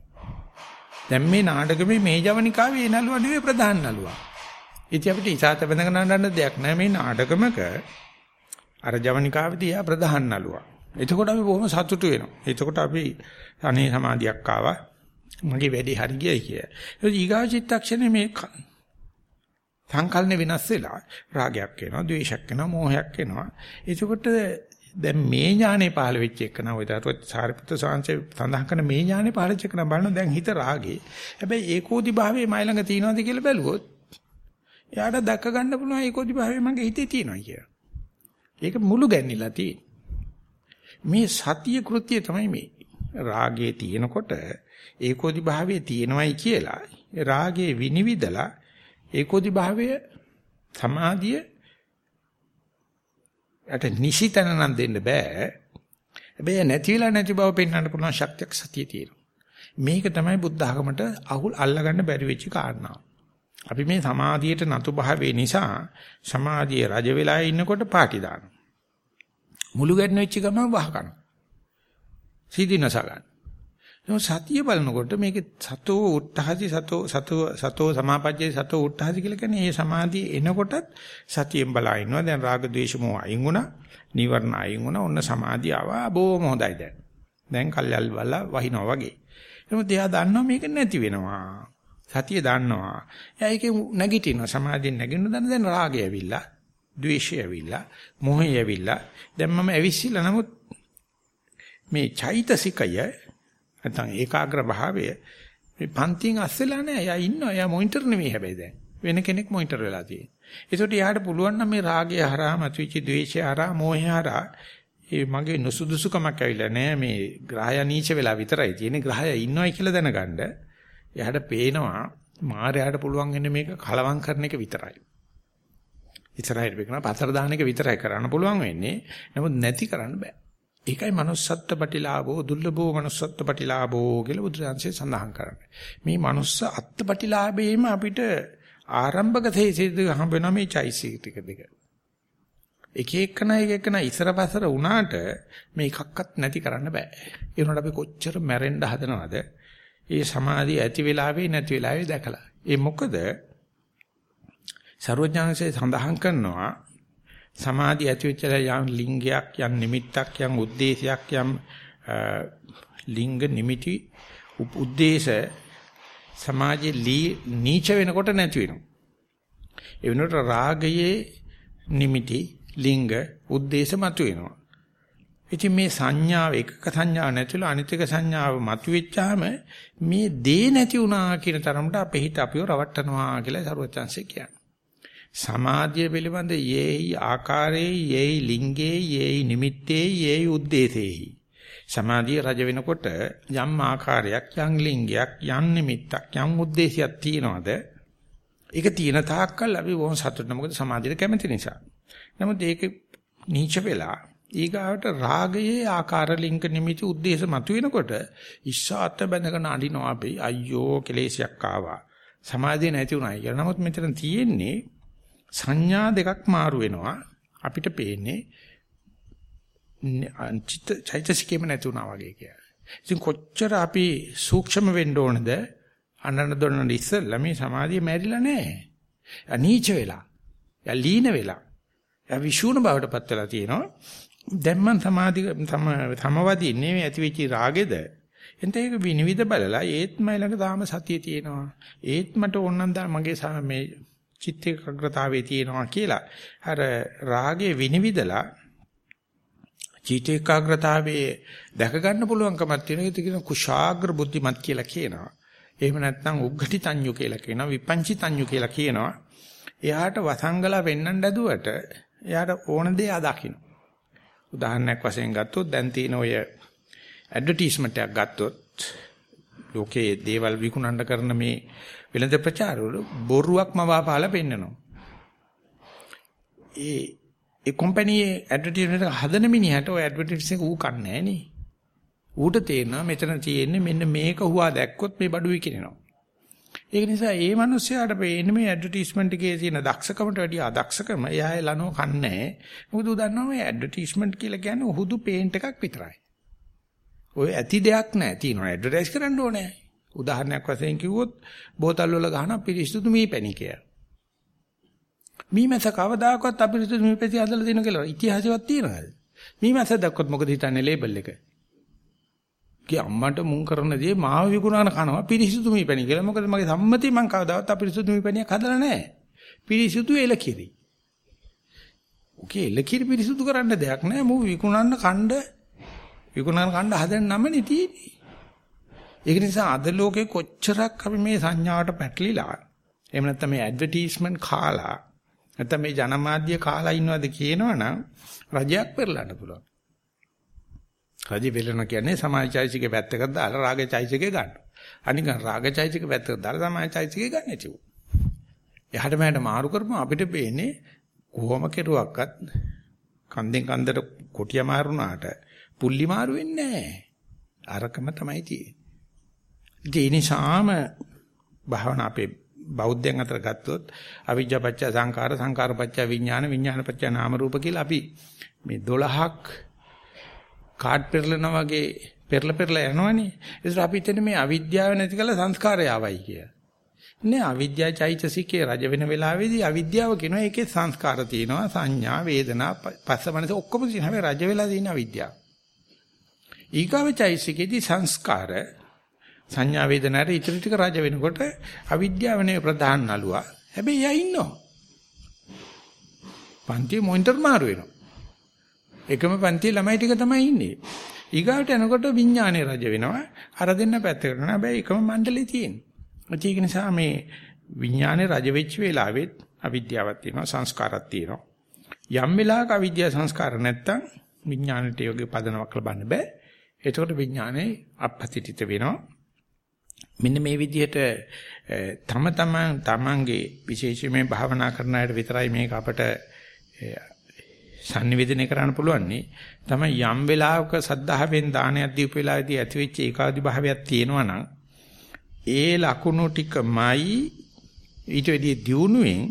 S1: දැන් මේ නාටකමේ මේ ජවනිකාවේ ඒ නළුව නෙවෙයි ප්‍රධාන නළුවා. ඉතින් අපිට ඉසాత බඳගෙන නඩන්න දෙයක් නැහැ මේ නාටකමක. අර ජවනිකාවේදී ආ ප්‍රධාන නළුවා. එතකොට අපි බොහොම සතුටු වෙනවා. එතකොට අපි අනේ සමාධියක් ආවා. මගේ වැඩේ හරි ගියයි කිය. ඒ ඊගා චිත්තක්ෂණේ මේ සංකල්පනේ වෙනස් වෙලා රාගයක් එනවා, ද්වේෂයක් එනවා, මෝහයක් එනවා. එතකොට දැන් මේ ඥානේ පහළ වෙච්ච එක නෝ ඒතර සාරිපුත්‍ර සාංශේ සඳහන් කරන මේ ඥානේ පහළ වෙච්ච එක නම් බලන දැන් හිත රාගේ. හැබැයි ඒකෝදි භාවයේ මයි ළඟ තියෙනවද කියලා බැලුවොත් එයාට දැක ගන්න පුළුවන් ඒකෝදි භාවයේ මගේ හිතේ තියෙනවා කියලා. ඒක මුළු ගැන්නිලා තියෙන්නේ. මේ සතිය කෘත්‍යය තමයි මේ. රාගයේ තියෙනකොට ඒකෝදි භාවයේ තියෙනවයි කියලා රාගයේ විනිවිදලා ඒකෝදි භාවය සමාධිය යට නිසිතන නම් දෙන්න බෑ. හැබැයි නැති වෙලා නැති බව පෙන්වන්න පුළුවන් ශක්තියක් සතියේ තියෙනවා. මේක තමයි බුද්ධ ආගමට අහුල් අල්ලගන්න බැරි වෙච්ච කාරණාව. අපි මේ සමාධියට නතු භාවයේ නිසා සමාධියේ රජ වෙලා ඉන්නකොට පාටි දානවා. මුළු ගැටෙන වෙච්ච ගමන් වහ කරනවා. සීදීනස ගන්න. සතිය බලනකොට මේකේ සතෝ උත්හාසි සතෝ සතෝ සතෝ සමාපජ්ජේ සතෝ උත්හාසි කියලා කියන්නේ මේ සමාධිය එනකොටත් සතියෙන් බලා ඉන්නවා. දැන් රාග ద్వේෂ මොහ අයින් වුණා. නිවර්ණ අයින් වුණා. ඔන්න සමාධිය ආවා. බොහොම හොඳයි දැන්. දැන් කල්යල් වල වහිනවා වගේ. එහෙනම් එයා දන්නවා මේක නැති වෙනවා. සතිය දන්නවා. එයා ඒකේ නැගිටිනවා. සමාධියෙන් නැගිටින දැන් දැන් රාගය ඇවිල්ලා, ද්වේෂය ඇවිල්ලා, මොහය ඇවිල්ලා. දැන් මම ඇවිස්සීලා නමුත් මේ චෛතසිකය නැත්නම් ඒකාග්‍ර භාවය මේ පන්තියෙන් අස්සෙලා නෑ. එයා ඉන්නවා. එයා මොනිටර් නෙමෙයි හැබැයි දැන්. වෙන කෙනෙක් මොනිටර් වෙලා තියෙන්නේ. ඒසොට එයාට පුළුවන් නම් මේ රාගය හරහා, මතුවිච්ච ද්වේෂය හරහා, මොහය හරහා ඒ මගේ නුසුදුසුකමක් ඇවිල්ලා නෑ මේ ග්‍රහය නීච වෙලා විතරයි තියෙන්නේ ග්‍රහය ඉන්නවයි කියලා දැනගන්න එයාට පේනවා මායයට පුළුවන් වෙන්නේ මේක කලවම් කරන එක විතරයි ඉස්සරහට වෙකන පතර දාන එක විතරයි කරන්න පුළුවන් වෙන්නේ. නමුත් නැති කරන්න බෑ. ඒකයි manussත්ත්ව ප්‍රතිලාභෝ දුර්ලභෝ manussත්ත්ව ප්‍රතිලාභෝ කියලා බුදුරජාන්සේ සඳහන් කරන්නේ. මේ manuss අත්ත්ව ප්‍රතිලාභේම අපිට ආරම්භක තේසෙද හම්බ වෙනා මේ චෛසික ටික දෙක. එක එකන එක එකන ඉසරපසර වුණාට මේ එකක්වත් නැති කරන්න බෑ. ඒ උනට අපි කොච්චර මැරෙන්න හදනවද? ඒ සමාධිය ඇති වෙලාවේ නැති වෙලාවේ දැකලා. ඒ මොකද ਸਰවඥාන්සේ සඳහන් කරනවා සමාධිය ඇති වෙච්චලා යම් ලිංගයක් යම් නිමිත්තක් යම් ಉದ್ದೇಶයක් යම් ලිංග නිමිටි ಉದ್ದೇಶ සමාජයේ නීච වෙනකොට නැති වෙනවා. ඒ වෙනකොට රාගයේ නිමිටි ලිංග ಉದ್ದೇಶ මතුවෙනවා. ඉතින් මේ සංඥාව එකක සංඥා නැතිල අනිතික සංඥාව මතුවෙච්චාම මේ දේ නැති වුණා කියන තරමට අපේ හිත අපිව රවට්ටනවා කියලා සරුවචන්සේ කියන්නේ. සමාධිය පිළිබඳ යේයි ආකාරයේ යේයි ලිංගයේ යේයි නිමිත්තේ යේයි උද්දේශේහි සමාධිය රජ වෙනකොට යම් ආකාරයක් යම් ලිංගයක් යම් නිමිත්තක් යම් උද්දේශයක් තියනවාද? ඒක තියෙන තාක්කල් අපි බොහොම සතුටුයි මොකද සමාධියට කැමති නිසා. නමුත් ඒක නීච වෙලා ඊගාවට රාගයේ ආකාර ලිංග නිමිති උද්දේශ මතුවෙනකොට ඉස්සాత බැඳගෙන අඬිනවා අපි. අයියෝ කෙලේශයක් ආවා. සමාධිය නැති උනායි කියලා. නමුත් මෙතන තියෙන්නේ සංඥා දෙකක් මාරු වෙනවා අපිට පේන්නේ චිත්ත චෛතසිකේම නැතුණා වගේ කියලා. ඉතින් කොච්චර අපි සූක්ෂම වෙන්න ඕනද අනන දොන්න ඉස්සෙල්ලා මේ සමාධිය මැරිලා නැහැ. අනීච වෙලා. යා ලීන වෙලා. යා විෂුණ බවටපත් වෙලා තියෙනවා. දැන් මම සමාධි සමවදී නෙවෙයි ඇති වෙච්ච රාගෙද එතන ඒක විනිවිද බලලා ඒත් මයි ළඟ තාම සතිය තියෙනවා. ඒත් මට ඕනනම් මගේ මේ චිත්ත ඒකාග්‍රතාවයේ තියෙනවා කියලා අර රාගයේ විනිවිදලා චිත්ත ඒකාග්‍රතාවයේ දැක ගන්න පුළුවන්කමක් තියෙන එක කියන කුශාග්‍ර බුද්ධිමත් කියලා කියනවා. එහෙම නැත්නම් උග්ගටි තඤ්ඤු කියලා කියනවා විපංචි තඤ්ඤු කියලා කියනවා. එයාට වසංගලා වෙන්නන්න ඇදුවට එයාට ඕන දේ අදකින්න. උදාහරණයක් වශයෙන් ගත්තොත් දැන් තියෙන ඔය ඇඩ්වර්ටයිස්මන්ට් එකක් ගත්තොත් ලෝකයේ දේවල් විකුණන්න කරන මේ වෙළඳ ප්‍රචාරවල බොරුවක්ම වාපාලා පෙන්නනවා. ඒ ඒ කම්පැනියේ ඇඩ්වර්ටයිස්මන්ට් එක හදන මිනිහට ඔය ඇඩ්වර්ටයිස්මන්ට් එක ඌ කන්නේ නෑනේ. ඌට තේරෙනවා මෙතන තියෙන්නේ මෙන්න මේක හුවා දැක්කොත් මේ බඩු විකිනෙනවා. ඒක නිසා ඒ මිනිස්යාට පේන්නේ මේ ඇඩ්වර්ටයිස්මන්ට් එකේ තියෙන දක්ෂකමට වැඩිය අදක්ෂකම එයා ලනෝ කන්නේ. මොකද ඌ දන්නවා මේ ඇඩ්වර්ටයිස්මන්ට් කියලා කියන්නේ උහුදු පේන්ට් එකක් විතරයි. ඔය ඇති දෙයක් නෑ. තියෙනවා ඇඩ්වර්ටයිස් කරන්න ඕනේ. උදාහරණයක් වශයෙන් කිව්වොත් බෝතල් වල ගහන පිරිසිදු මී පැණි කිය. මීමැස කවදාකවත් අපිරිසිදු මී පැණි හදලා තියෙන කියලා ඉතිහාසෙවත් තියනවාද? මීමැස දැක්කොත් මොකද හිතන්නේ ලේබල් එක? කී අම්මට මුන් කරන දේ මාව විකුණන කනවා පිරිසිදු මී පැණි කියලා. මොකද මගේ සම්මතිය මං කවදාවත් අපිරිසිදු මී පැණියක් හදලා නැහැ. පිරිසිදු එලකිරි. ඔකේ එලකිරි පිරිසිදු කරන්න දෙයක් නැහැ. මු විකුණන්න කණ්ඩ විකුණන කණ්ඩ හදන්න නමනේ තියෙන්නේ. ඒක නිසා අද ලෝකේ කොච්චරක් අපි මේ සංඥාවට පැටලිලා එහෙම නැත්නම් මේ ඇඩ්වර්ටයිස්මන්ට් කාලා නැත්නම් මේ ජනමාධ්‍ය කාලා ඉන්නවද කියනවනම් රජයක් පෙරලන්න පුළුවන්. රජෙ වෙලන කියන්නේ සමාජචෛසිකේ පැත්තකට දාලා රාගචෛසිකේ ගන්න. අනික රාගචෛසිකේ පැත්තකට දාලා සමාජචෛසිකේ ගන්න නැතිව. එහාට මෙහාට මාරු කරපුවම අපිට පේන්නේ කොහොම කෙරුවක්වත් කන්දෙන් කන්දට කොටිය මාරුනාට පුල්ලි මාරු වෙන්නේ නැහැ. අරකම තමයි තියෙන්නේ. ඒ නිසාම භාවනා අපේ බෞද්ධයන් අතර ගත්තොත් අවිජ්ජාපච්ච සංකාර සංකාරපච්ච විඥාන විඥානපච්ච නාම රූප කියලා අපි මේ 12ක් කාඩ් පෙරලනා වගේ පෙරල පෙරල යනවනේ. ඒසර අපි හිතන්නේ මේ අවිද්‍යාව නැති කළ සංස්කාරය ආවයි කියලා. නෑ අවිද්‍යාව චෛතසිකේ රජ වෙන වෙලාවේදී අවිද්‍යාව කියනවා ඒකේ සංස්කාර තියෙනවා සංඥා වේදනා පස්සමනස ඔක්කොම තියෙනවා හැබැයි රජ වෙලා තියෙන අවිද්‍යාව. ඊගාව චෛතසිකේදී සංස්කාර සංඥා වේදනාට ඉතිරි ටික රජ වෙනකොට අවිද්‍යාව නේ ප්‍රධාන නළුවා. හැබැයි එයා ඉන්නවා. පන්තිය මොනිටර් මාරු වෙනවා. එකම පන්තියේ ළමයි ටික තමයි ඉන්නේ. ඊගාවට යනකොට විඥානේ රජ වෙනවා. අර දෙන්න පැත්තකට යනවා. හැබැයි එකම මණ්ඩලේ තියෙන්නේ. ඒක නිසා මේ විඥානේ රජ වෙච්ච වෙලාවෙත් අවිද්‍යාවක් තියෙනවා සංස්කාරයක් තියෙනවා. යම් වෙලාවක අවිද්‍යාව සංස්කාර නැත්තම් විඥානෙට යෝග්‍ය පදනමක් ලබන්න බෑ. එතකොට විඥානේ අපපතිතිත වෙනවා. මෙන්න මේ විදිහට තම තමන් තමන්ගේ විශේෂයෙන්ම භාවනා කරන අයට විතරයි මේක අපට sannivedana කරන්න පුළුවන් නේ. තමයි යම් වෙලාවක සද්ධාවෙන් දානයක් දීපු වෙලාවේදී ඇතිවෙච්ච ඒකාදි භාවයක් තියෙනවා නම් ඒ ලකුණු ටිකමයි ඊට වෙදී දියුණුවෙන්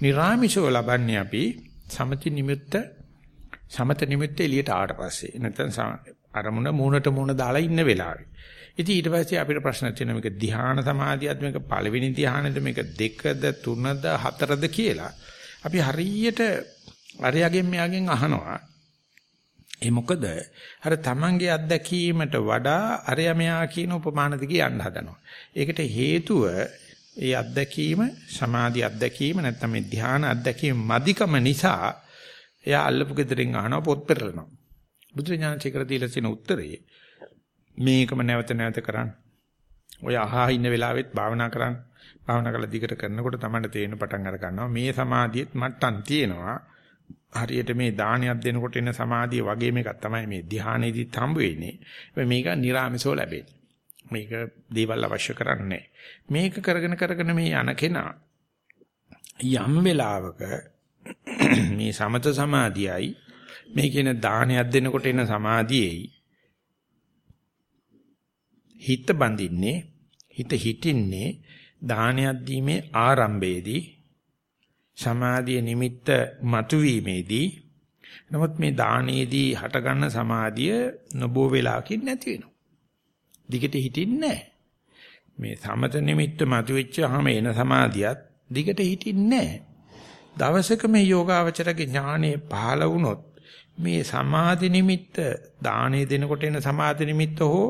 S1: निराமிෂව ලබන්නේ අපි සමති නිමිත්ත සමත නිමිත්ත එළියට ආවට පස්සේ. නැත්නම් අරමුණ මූණට මූණ දාලා ඉන්න වෙලාවේ. ඉතින් ඊට පස්සේ අපිට ප්‍රශ්න තියෙනවා මේක ධ්‍යාන සමාධියත් මේක පළවෙනි ධ්‍යානෙද මේක දෙකද තුනද හතරද කියලා. අපි හරියට අරයාගෙන් මෙයාගෙන් අහනවා. ඒ මොකද අර තමන්ගේ අත්දැකීමට වඩා අරයා මෙයා කියන උපමාන දිගේ යන්න හදනවා. ඒකට හේතුව ඒ අත්දැකීම සමාධි අත්දැකීම නැත්නම් මේ ධ්‍යාන අත්දැකීම මදිකම නිසා එයා අල්ලපු ගෙදරින් අහනවා පොත් පෙරලනවා. බුදුරජාණන් චේකර දීලා තියෙන උත්තරේ මේකම නැවත නැවත කරන්න. ඔය අහා ඉන්න වෙලාවෙත් භාවනා කරන්න. භාවනා කළ දිගට කරනකොට තමයි තේරෙන පටන් අර ගන්නවා. මේ සමාධියෙත් මට්ටම් තියෙනවා. හරියට මේ දානයක් දෙනකොට එන සමාධිය වගේ මේකක් තමයි මේ ධ්‍යානෙදිත් හම්බ වෙන්නේ. මේක නිර්ාමසෝ ලැබෙන්නේ. මේක දේවල් අවශ්‍ය කරන්නේ මේක කරගෙන කරගෙන මේ යන කෙනා යම් වෙලාවක මේ සමත සමාධියයි මේ කියන දානයක් දෙනකොට එන සමාධියේයි හිත බඳින්නේ හිත හිටින්නේ දානයක් දීමේ ආරම්භයේදී සමාධිය නිමිත්ත මතුවීමේදී. නමුත් මේ දානයේදී හටගන්න සමාධිය නොබෝ වෙලාවකින් නැති වෙනවා. දිගට හිටින්නේ මේ සමත නිමිත්ත මතුවෙච්චාම එන සමාධියත් දිගට හිටින්නේ දවසක මේ යෝගාවචරගේ ඥානෙ පහළ වුණොත් මේ සමාධි නිමිත්ත දානේ දෙනකොට එන සමාධි නිමිත්ත හෝ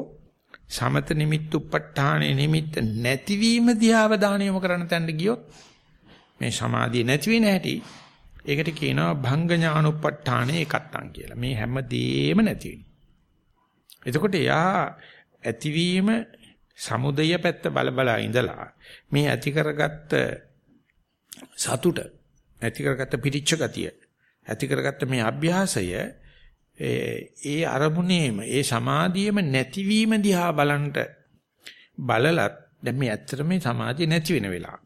S1: සමත නිමිත්ත උපට්ඨානේ නිමිත්ත නැතිවීම දිහාව දානියම කරන්න තැන්න ගියොත් මේ සමාධිය නැති වෙන හැටි ඒකට කියනවා භංග ඥානුප්පට්ඨානේ එකත්තන් කියලා. මේ හැමදේම නැති එතකොට යා ඇතිවීම සමුදය පැත්ත බලබලා ඉඳලා මේ ඇති කරගත්ත සතුට ඇති කරගත්ත පිටිච්ච ගතිය ඇති කරගත්ත මේ අභ්‍යාසය ඒ අරමුණේම ඒ සමාධියම නැතිවීම දිහා බලන්ට බලලත් දැන් මේ ඇත්තට මේ සමාධිය නැති වෙන වෙලාව.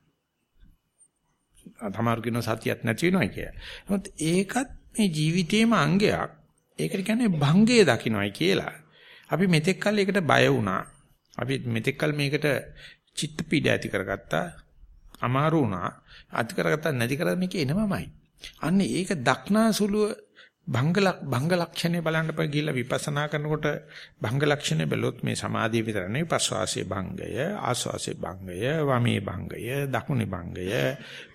S1: තමාරු කියන සතියක් නැති වෙනවා කිය. නමුත් ඒකත් මේ ජීවිතේම අංගයක්. ඒකට කියන්නේ භංගය දකින්නයි කියලා. අපි මෙතෙක් කල් ඒකට බය වුණා. අපි මෙතෙක් කල් මේකට චිත්ත පීඩ ඇති කරගත්තා. අමාරු වුණා. අති කරගත්තා නැති කරගන්න මේක එනමමයි. අන්න ඒක දක්නාසුලුව භංග භංග ලක්ෂණය බලන්න පය ගිහිල්ලා විපස්සනා කරනකොට භංග ලක්ෂණය බැලුවොත් මේ සමාධිය විතර නෙවෙයි පස්වාසයේ භංගය ආස්වාසයේ භංගය වමේ භංගය දකුණේ භංගය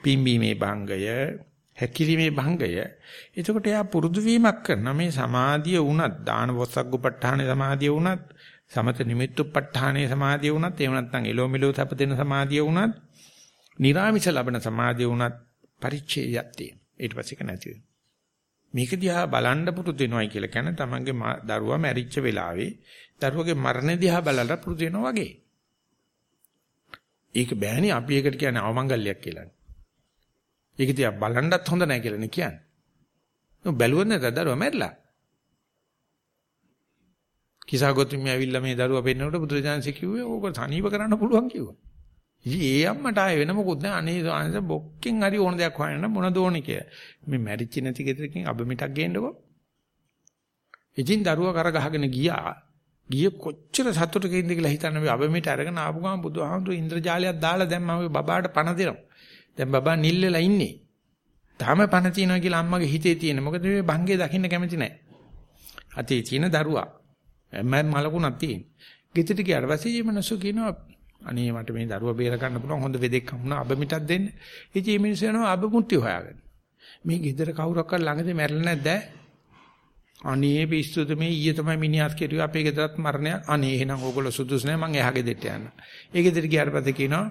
S1: පිම්බීමේ භංගය හැකිලිමේ භංගය. එතකොට එයා පුරුදු වීමක් කරන මේ සමාධිය වුණත් දාන වස්සග්ගුපට්ඨානේ සමාධිය වුණත් සමත නිමිත්තුප්පට්ඨානේ සමාධිය වුණත් එහෙම නැත්නම් එලෝමිලෝ තපදෙන සමාධිය වුණත් නිරාමිෂ ලබන සමාධිය වුණත් පරිච්ඡේදයක් තියෙන ඊට පස්සේ ඒක නැති වෙනවා. මේක දිහා බලන්න පුරුදු වෙනවයි කියලා කියන්නේ තමන්ගේ දරුවා මැරිච්ච වෙලාවේ දරුවගේ මරණ දිහා බලලා පුරුදු වෙනවා වගේ. ඒක බෑනේ අපි ඒකට කියන්නේ අවමංගල්‍යයක් කියලා. ඒක දිහා බලන්නත් හොඳ නැහැ කියලා නේ කියන්නේ. නෝ බැලුවොත් නැත්නම් දරුවා මැරිලා. කිසాగොතුමිය ඇවිල්ලා මේ දරුවා පෙන්නකොට බුදුරජාණන්සේ කිව්වේ ඕක තනීව කරන්න පුළුවන් කිව්වා. ඉතින් ඒ අම්මට ආයේ වෙන මොකුත් නැහැ. අනේ සාංශ බොක්කෙන් හරි ඕන දෙයක් හොයන්න මොනද ඕනේ කියලා. මේ මැරිච්ච නැති ගෙදරකින් අබ මිටක් ගේන්නකෝ. ඉතින් දරුවා කර ගහගෙන ගියා. ගිය කොච්චර සතුටකින්ද කියලා හිතන්න මේ අබ මිට අරගෙන ආපු ගමන් බුදුහාමුදුරු ඉන්ද්‍රජාලයක් දාලා දැන් මම බබාට පණ දෙනවා. දැන් බබා නිල්ලලා ඉන්නේ. තාම පණ තියනවා කියලා අම්මගේ හිතේ තියෙන. මොකද මේ භංගේ දකින්න කැමති නැහැ. අතේ තියෙන දරුවා. මම මලකුණක් තියෙන. ගෙදරට ගියාට පස්සේ මේ මිනිස්සු කියනවා අනේ මට මේ දරුවා බේර ගන්න පුළුවන් හොඳ වෙදෙක් හම්ුණා අබ මිටක් දෙන්න. ඉතින් මේ මිනිස්සු යනවා අබ මුට්ටි හොයාගෙන. මේ ගෙදර කවුරක්වත් ළඟදී මැරෙලා නැද්ද? අනේ පිස්සුද මේ ඊයේ තමයි මිනිහත් කෙරුවේ අපේ ගෙදරත් මරණයක්. අනේ එහෙනම් ඕගොල්ලෝ සුදුසු නැහැ මං එහා ගෙදරට යන්න. ඒ ගෙදර ගියාට පස්සේ කියනවා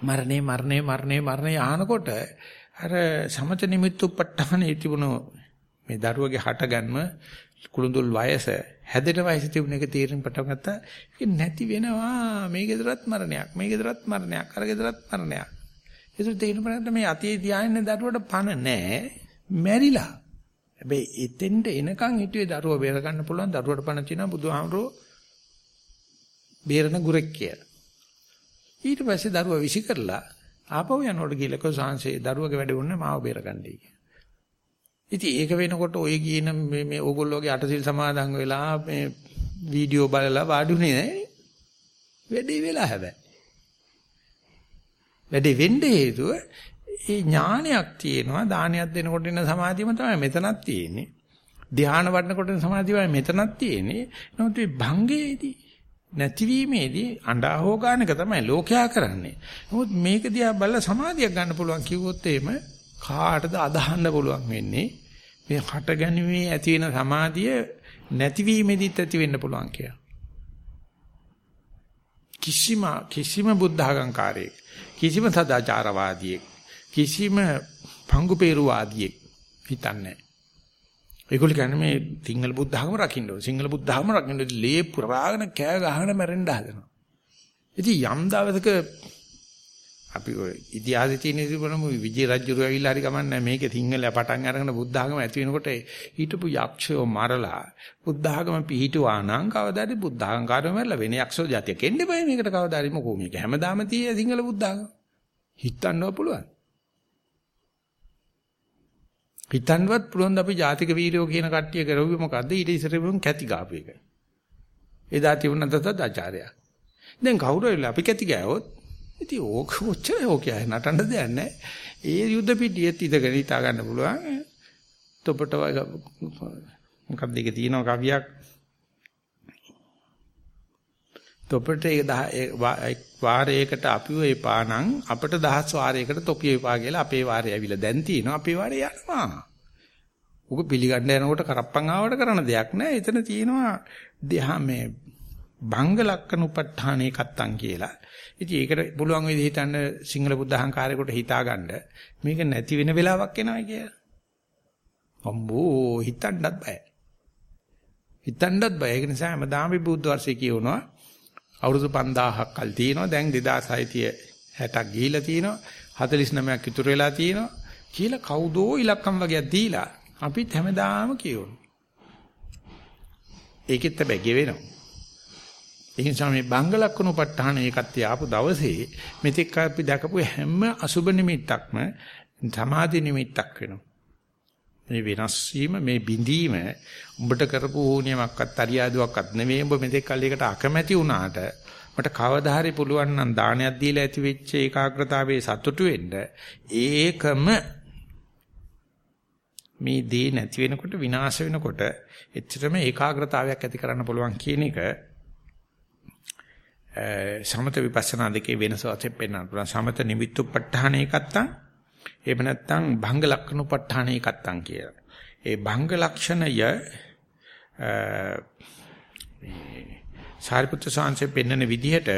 S1: මරණේ මරණේ මරණේ මරණේ ආනකොට අර සමත නිමිත්තුප්පට්ඨානේ තිබුණු මේ දරුවගේ හටගන්ම කුළුඳුල් වයස හැදෙන වයස තිබුණ එක තීරණ පටන් ගත්තා. ඒක නැති වෙනවා. මේ ගෙදරත් මරණයක් මේ ගෙදරත් මරණයක් අර ගෙදරත් මරණයක්. ඒක තේරුම් ගන්නට මේ අතේ තියාගෙන දරුවට පණ නැහැ. මැරිලා. හැබැයි එතෙන්ට එනකන් හිටියේ දරුවා බේර ගන්න පුළුවන්. දරුවට පණ තියෙනවා බුදුහාමරෝ බේරන ගුරෙක් කියලා. ඊට පස්සේ දරුවා විසි කරලා ආපහු යනකොට ගිහලා සාංශේ දරුවගේ වැඩ වුණේ මාව බේරගන්නයි කියලා. ඉතින් ඒක වෙනකොට ඔය කියන මේ මේ ඕගොල්ලෝගේ අටසිල් සමාදන් වෙලා මේ වීඩියෝ බලලා වාඩුනේ නැහැ. වැඩේ වෙලා හැබැයි. වැඩේ වෙන්න හේතුව ඒ ඥානයක් තියෙනවා දානයක් දෙනකොට එන සමාධියම තමයි මෙතනක් තියෙන්නේ. ධ්‍යාන වඩනකොට සමාධිය මෙතනක් තියෙන්නේ. නමුත් මේ භංගයේදී නැතිවීමේදී අඬා හෝ ගන්නක තමයි ලෝකයා කරන්නේ. නමුත් මේක දිහා බලලා සමාධියක් ගන්න පුළුවන් කිව්වොත් එහෙම කාටද අදහන්න පුළුවන් වෙන්නේ මේ හටගැනීමේ ඇති වෙන සමාධිය නැතිවීමේදීත් ඇති වෙන්න පුළුවන් කියලා. කිසිම කිසිම බුද්ධඝංකාරයෙක් කිසිම සදාචාරවාදියෙක් කිසිම පංගුපේරුවාදියෙක් හිතන්නේ ඒගොල්ලෝ කියන්නේ මේ සිංහල බුද්ධ ධර්ම රකින්න ඕන. සිංහල බුද්ධ ධර්ම රකින්න ලේ පුරාගෙන කෑ ගහන මැරෙන්න හදනවා. ඉතින් යම් දවසක අපි ඔය ඉතිහාසයේ තියෙන ඉතිබුණම විජය රජුරු ඇවිල්ලා හරි ගමන්නේ මේකේ සිංහල පටන් අරගෙන බුද්ධ ධර්ම ඇති වෙනකොට හිටපු යක්ෂයෝ මරලා බුද්ධ ධර්ම පිහිටුවා නම් කවදාද බුද්ධ ධර්මකාරයෝ මරලා වෙන යක්ෂයෝ જાතියක් එන්න බෑ මේකට කවදාද මොකෝ මේක හැමදාම තියෙන සිංහල බුද්ධ ධර්ම. හිතන්නව පුළුවන්. හිතන්නවත් පුළුවන් අපි ජාතික වීරයෝ කියන කට්ටිය කරුවේ මොකද්ද ඊට ඉස්සරෙම කැති ගාපු එක. එදා තිබුණ තත් ආචාර්යයා. දැන් කවුරු වෙලා අපි කැති ගෑවොත් ඉතින් ඕක ඔච්චර ඕකයි නටන්න දෙයක් නැහැ. ඒ යුද්ධ පිටියෙත් ඉඳගෙන හිතා ගන්න පුළුවන්. තොපට මොකක්ද ඒක තියෙනවා කවියක්. තොපට ඒ වාරයකට අපිව එපා නම් අපිට දහස් වාරයකට තොපිය එපා කියලා අපේ වාරය ඇවිල්ලා දැන් තියෙනවා අපේ වාරය යනවා. උක පිළිගන්න යනකොට කරප්පන් ආවට කරන දෙයක් නෑ. එතන තියෙනවා දෙහා මේ භංග ලක්කන උපට්ඨානේ කත්තන් කියලා. ඉතින් ඒකට පුළුවන් විදිහ හිතන්න සිංහල බුද්ධහංකාරයකට හිතාගන්න මේක නැති වෙන වෙලාවක් එනවා කියලා. අම්බෝ හිතන්නත් බෑ. හිතන්නත් බෑ. ඒක නිසා හැමදාම බුද්ධ වර්ෂේ කියවනවා අවුරුදු 5000ක් කල් තියෙනවා. දැන් 2660ක් ගිහිලා තියෙනවා. 49ක් ඉතුරු වෙලා තියෙනවා. කියලා කවුදෝ ඉලක්කම් වගේක් දීලා අපිත් හැමදාම කියවනවා. ඒකෙත් හැබැයි ගෙවෙනවා. ඒ නිසා මේ බංගලක්කුණු ප ဋ ාණ ඒකත් ආපු දවසේ මෙතෙක් අපි දැකපු හැම අසුබ නිමිත්තක්ම සමාධි නිමිත්තක් වෙනවා. මේ වෙනස් වීම මේ බිඳීම උඹට කරපු ඕනියමක්වත් අරියාදුවක්වත් නෙමෙයි උඹ මෙතෙක් කල් එකට අකමැති වුණාට මට කවදා හරි පුළුවන් නම් දානයක් දීලා ඇති වෙච්ච ඒකාග්‍රතාවයේ සතුටු වෙන්න ඒකම මේ දේ නැති වෙනකොට විනාශ වෙනකොට එච්චරම ඒකාග්‍රතාවයක් ඇති කරන්න පුළුවන් කියන එක සමත විපස්සනා දෙකේ වෙනස වශයෙන් පෙන්වන්න පුළුවන් සමත නිමිත්තුප්පඨාන එකත්තම් එහෙම නැත්නම් භංග ලක්ෂණුප්පඨාන එකත්තම් කියලා. ඒ භංග ලක්ෂණය සාරිපුත්‍ර සාංශයෙන් පෙන්වන විදිහට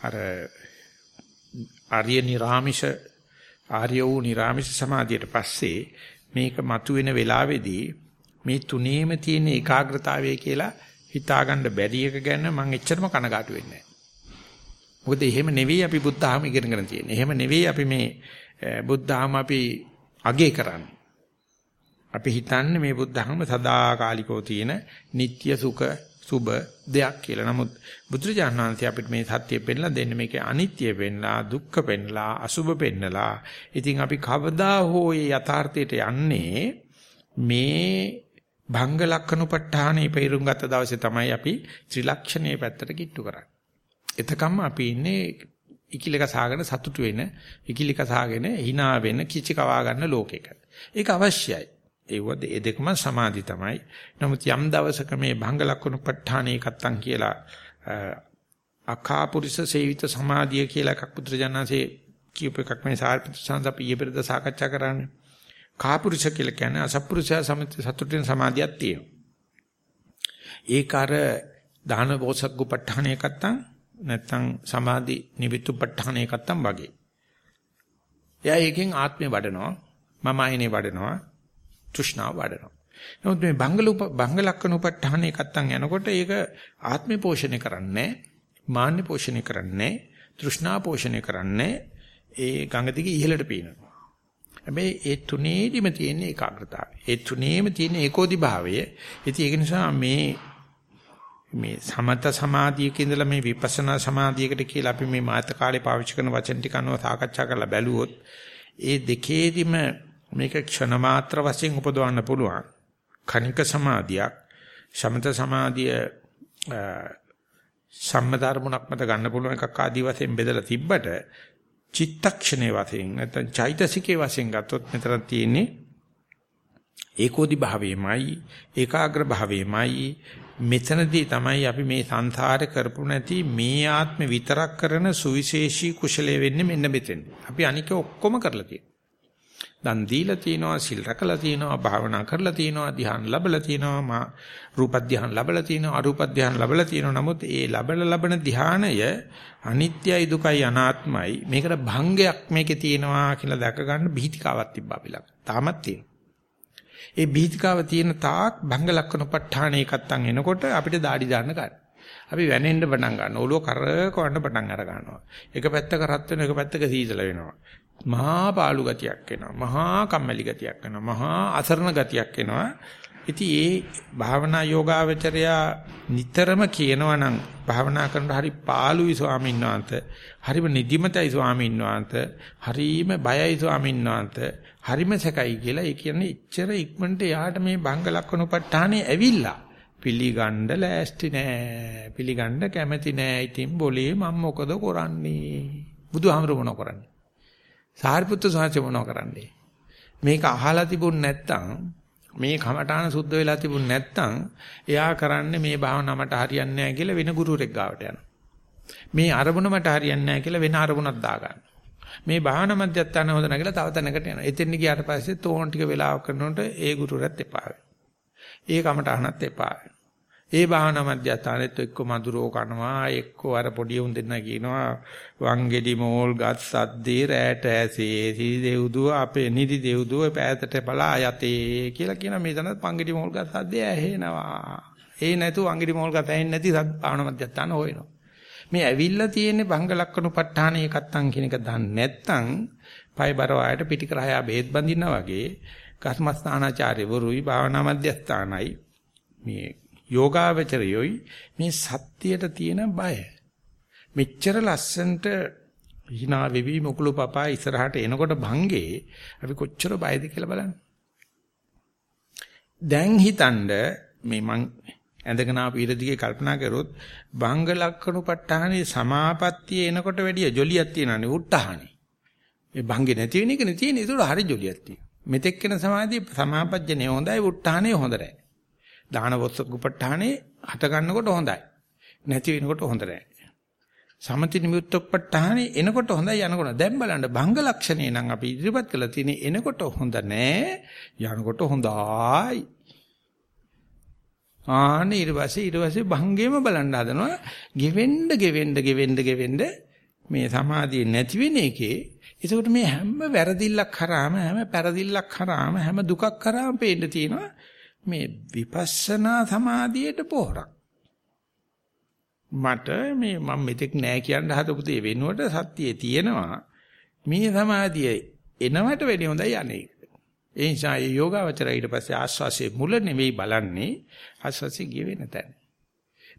S1: අර ආර්ය නිරාමිෂ ආර්ය වූ නිරාමිෂ සමාධියට පස්සේ මේක මතුවෙන වෙලාවේදී මේ තුනේම තියෙන ඒකාග්‍රතාවය කියලා හිතාගන්න බැරි එක ගැන මම එච්චරම කනගාටු වෙන්නේ නැහැ. මොකද එහෙම නෙවෙයි අපි බුද්ධ ධර්ම ඉගෙනගෙන තියෙන්නේ. එහෙම නෙවෙයි අපි මේ බුද්ධ ධර්ම අපි අගේ කරන්නේ. අපි හිතන්නේ මේ බුද්ධ ධර්ම සදාකාලිකව තියෙන නিত্য සුඛ සුබ දෙයක් කියලා. නමුත් බුදුරජාණන් වහන්සේ අපිට මේ සත්‍ය පෙන්නලා දෙන්නේ මේකේ අනිත්‍ය පෙන්නලා, දුක්ඛ පෙන්නලා, අසුබ පෙන්නලා. ඉතින් අපි කවදා හෝ මේ යථාර්ථයට යන්නේ මේ භංග ලක්ෂණුපට්ඨානේ පෙරුම් ගත දවසේ තමයි අපි ත්‍රිලක්ෂණයේ පැත්තට කිට්ටු කරන්නේ. එතකම්ම අපි ඉන්නේ ඉකිලක සාගෙන සතුටු වෙන, ඉකිලක සාගෙන hina වෙන, කිචි කවා ගන්න ලෝකෙක. ඒක අවශ්‍යයි. ඒවද ඒ දෙකම සමාධි තමයි. නමුත් යම් දවසක මේ භංග ලක්ෂණ ප ဋ ාණේ කත්තන් කියලා අකාපුරිස සේවිත සමාධිය කියලා එකක් පුත්‍රජානන්සේ කියප එකක් මේ සාරිපුත්‍ර සංසප්ප ඊපෙරද සාකච්ඡා කරන්නේ. කාපුරුෂ කියලා කියන්නේ අසප්පුරුෂයා සමිත සතුටින් සමාධියක් තියෙනවා. ඒක අර දාන බෝසත්ගු ප ဋ ාණේ කත්තන් නැත්තම් සමාධි නිවිතු ප ဋ ාණේ කත්තන් වගේ. එයා ඒකෙන් ආත්මය වඩනවා මම ආයනේ වඩනවා තෘෂ්ණාව වඩනවා. නමුත් මේ බංගල බංග ලක්කන උපට්ඨාන එකත්තන් යනකොට ඒක ආත්මේ පෝෂණය කරන්නේ මාන්නේ පෝෂණය කරන්නේ තෘෂ්ණා පෝෂණය කරන්නේ ඒ ගඟ දිගේ ඉහළට පීනනවා. හැබැයි ඒ තුනේදිම තියෙන ඒකාග්‍රතාවය. ඒ තුනේම තියෙන ඒකෝදි භාවය. ඉතින් ඒක නිසා මේ මේ සමත සමාධියක ඉඳලා මේ විපස්සනා සමාධියකට කියලා අපි මේ මාත කාලේ පාවිච්චි කරන වචන ටික අනුව සාකච්ඡා කරලා බැලුවොත් ඒ දෙකේදිම මේක ක්ෂණ මාත්‍ර වශයෙන් උපදවන්න පුළුවන්. කණික සමාධියක් සමත සමාධිය සම්මතරමුණක් මත ගන්න පුළුවන් එකක් ආදී වශයෙන් බෙදලා තිබ්බට චිත්තක්ෂණේ වශයෙන් නැත්නම් චෛතසිකේ වශයෙන් ගත්තොත් මෙතන තියෙන්නේ ඒකෝදි භාවයමයි ඒකාග්‍ර භාවයමයි මෙතනදී තමයි අපි මේ සංසාරේ කරපු නැති මේ ආත්ම විතරක් කරන සුවිශේෂී කුසලයේ වෙන්නේ මෙන්න මෙතෙන්. අපි අනික ඔක්කොම කරලා තියෙනවා. දන් දීලා තියෙනවා, සිල් රැකලා තියෙනවා, භාවනා කරලා තියෙනවා, ධ්‍යාන ලැබලා තියෙනවා, මා රූප ධ්‍යාන ලැබලා තියෙනවා, අරූප ධ්‍යාන ලැබලා තියෙනවා. නමුත් ඒ ලැබල ලබන ධ්‍යානය අනිත්‍යයි දුකයි අනාත්මයි. මේකට භංගයක් මේකේ තියෙනවා කියලා දැක ගන්න බීතිකාවක් තිබ්බා අපි ළඟ. තාමත් තියෙනවා. ඒ බීතිකාව තියෙන තාක් භංග ලක්ෂණ ප ဋ ාණේ එකත්තන් එනකොට අපිට দাঁඩි දාන්න ගන්න. අපි වැනෙන්න පටන් ගන්නවා. ඔළුව කරකවන්න පටන් අර ගන්නවා. එක පැත්තක රත් වෙනවා, එක පැත්තක සීතල වෙනවා. මහා පාළු ගතියක් එනවා. මහා කම්මැලි ගතියක් එනවා. මහා අසරණ ගතියක් එනවා. ඉතින් ඒ භාවනා යෝගාවචරයා නිතරම කියනවා නම් භාවනා කරනකොට හරි පාළුයි ස්වාමීන් වහන්සේ හරිම නිදිමතයි ස්වාමීන් වහන්සේ හරිම බයයි ස්වාමීන් වහන්සේ හරිම සැකයි කියලා ඒ කියන්නේ ඉච්ඡර ඉක්මනට යාට මේ භංග ලක්ෂණ උපට්ඨානේ ඇවිල්ලා පිළිගන්න ලෑස්ති නෑ පිළිගන්න කැමති නෑ ඉතින් બોලේ මම මොකද කරන්නේ බුදුහාමර මොන කරන්නේ සාරිපුත්‍ර සාංශ මොන කරන්නේ මේක අහලා තිබුණ නැත්තම් මේ කමඨාන සුද්ධ වෙලා තිබුණ නැත්තම් එයා කරන්නේ මේ භාවනාව මට හරියන්නේ නැහැ කියලා වෙන ගුරුවරෙක් ගාවට යනවා. මේ අරමුණ මට හරියන්නේ නැහැ කියලා වෙන අරමුණක් දාගන්න. මේ භාවනා මධ්‍යස්ථාන හොද නැගලා තව තැනකට යනවා. එතෙන් ගියාට පස්සේ තෝන් ටික වෙලාවක් කරනකොට ඒ ගුරුවරයාත් එපා වෙනවා. ඒ කමඨානත් එපා වෙනවා. ඒ භාවනා මධ්‍යස්ථානෙත් එක්ක මధుරෝ කනවා එක්ක අර පොඩි උන් දෙන්න කියනවා වංගෙඩි මෝල් ගත් සද්දේ රැට ඇසේ සී දෙව්දුව අපේ නිදි දෙව්දුව පෑතට බලා යතේ කියලා කියන මේ තනත් වංගෙඩි මෝල් ගත් සද්දේ ඇහෙනවා. ඒ නැතු වංගෙඩි මෝල් ගත් ඇහෙන්නේ නැති සද් භාවනා මධ්‍යස්ථාන හොයනවා. මේ ඇවිල්ලා තියෙන්නේ භංග ලක්කණු ප ဋ ාණේ එකත්තන් කියන එක දන්නේ නැත්නම් පය බර වායට පිටිකරහයා බෙහෙත් බඳිනා වගේ කර්මස්ථානාචාර්යවරුයි භාවනා මධ්‍යස්ථානයි. මේ යෝගාවචරයොයි මේ සත්‍යයට තියෙන බය. මෙච්චර ලස්සන්ට hina වෙවි මොකුළු පපා ඉස්සරහට එනකොට භංගේ අපි කොච්චර බයද කියලා බලන්න. දැන් හිතනද මේ මං ඇඳගෙන ආපු ඉරදිගේ කල්පනා කරොත් භංග ලක්කණු ප ဋ ාහනේ සමාපත්තිය එනකොට වැඩිය ජොලියක් තියෙනනේ උට්ටහනේ. මේ භංගේ නැති වෙන එකනේ තියෙන්නේ ඒක හරි ජොලියක් තියෙනවා. මෙතෙක් වෙන සමාධිය සමාපජ්ජනේ හොඳයි උට්ටහනේ හොඳ නැහැ. දාන වොස්සකුපට්ඨානේ හට ගන්නකොට හොඳයි. නැති වෙනකොට හොඳ නැහැ. සමති නිමුත්තපට්ඨානේ එනකොට හොඳයි යනකොට දැන් බලන්න භංග ලක්ෂණේ නම් අපි ඉදිරිපත් කළා තියෙන්නේ එනකොට හොඳ නැහැ යනකොට හොඳයි. ආනේ ඊට පස්සේ ඊට පස්සේ භංගෙම බලන්න හදනවා ගෙවෙන්න ගෙවෙන්න ගෙවෙන්න ගෙවෙන්න මේ සමාධිය නැති වෙන එකේ ඒකට මේ හැම වැරදිල්ලක් කරාම හැම පෙරදිල්ලක් කරාම හැම දුකක් කරාම පේන්න තියෙනවා මේ විපස්සනා සමාධියට පොහොරක්. මට මේ මම මෙතෙක් නෑ කියන හදපු දේ වෙනුවට සත්‍යයේ තියෙනවා. මේ සමාධිය එනවට වැඩි හොඳයි අනේ. ඒ නිසා මේ යෝගාවචරය ඊට පස්සේ ආස්වාසියේ මුල නෙවෙයි බලන්නේ ආස්වාසිය ගෙවෙන තැන.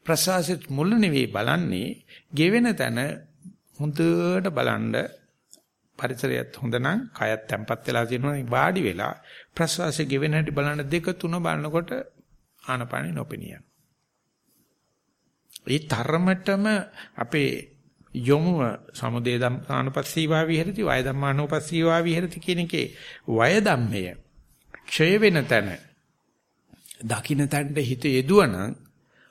S1: ප්‍රසවාසයේ මුල නෙවෙයි බලන්නේ ගෙවෙන තැන හොඳට බලන්න පරිසරයත් හොඳ නම් කයත් තැම්පත් වෙලා තියෙනවා වාඩි වෙලා ප්‍රශ්වාසය ගෙවෙන හැටි බලන දෙක තුන බලනකොට ආනපානෙ නොපෙනිය. ඒ තරමටම අපේ යොමුව සමුදේ ධම්මානුපස්සීවා විහෙරති වය ධම්මානුපස්සීවා විහෙරති කියන එකේ වය ධම්මය ක්ෂය වෙන තැන දකින්න තැනට හිත යෙදුවනම්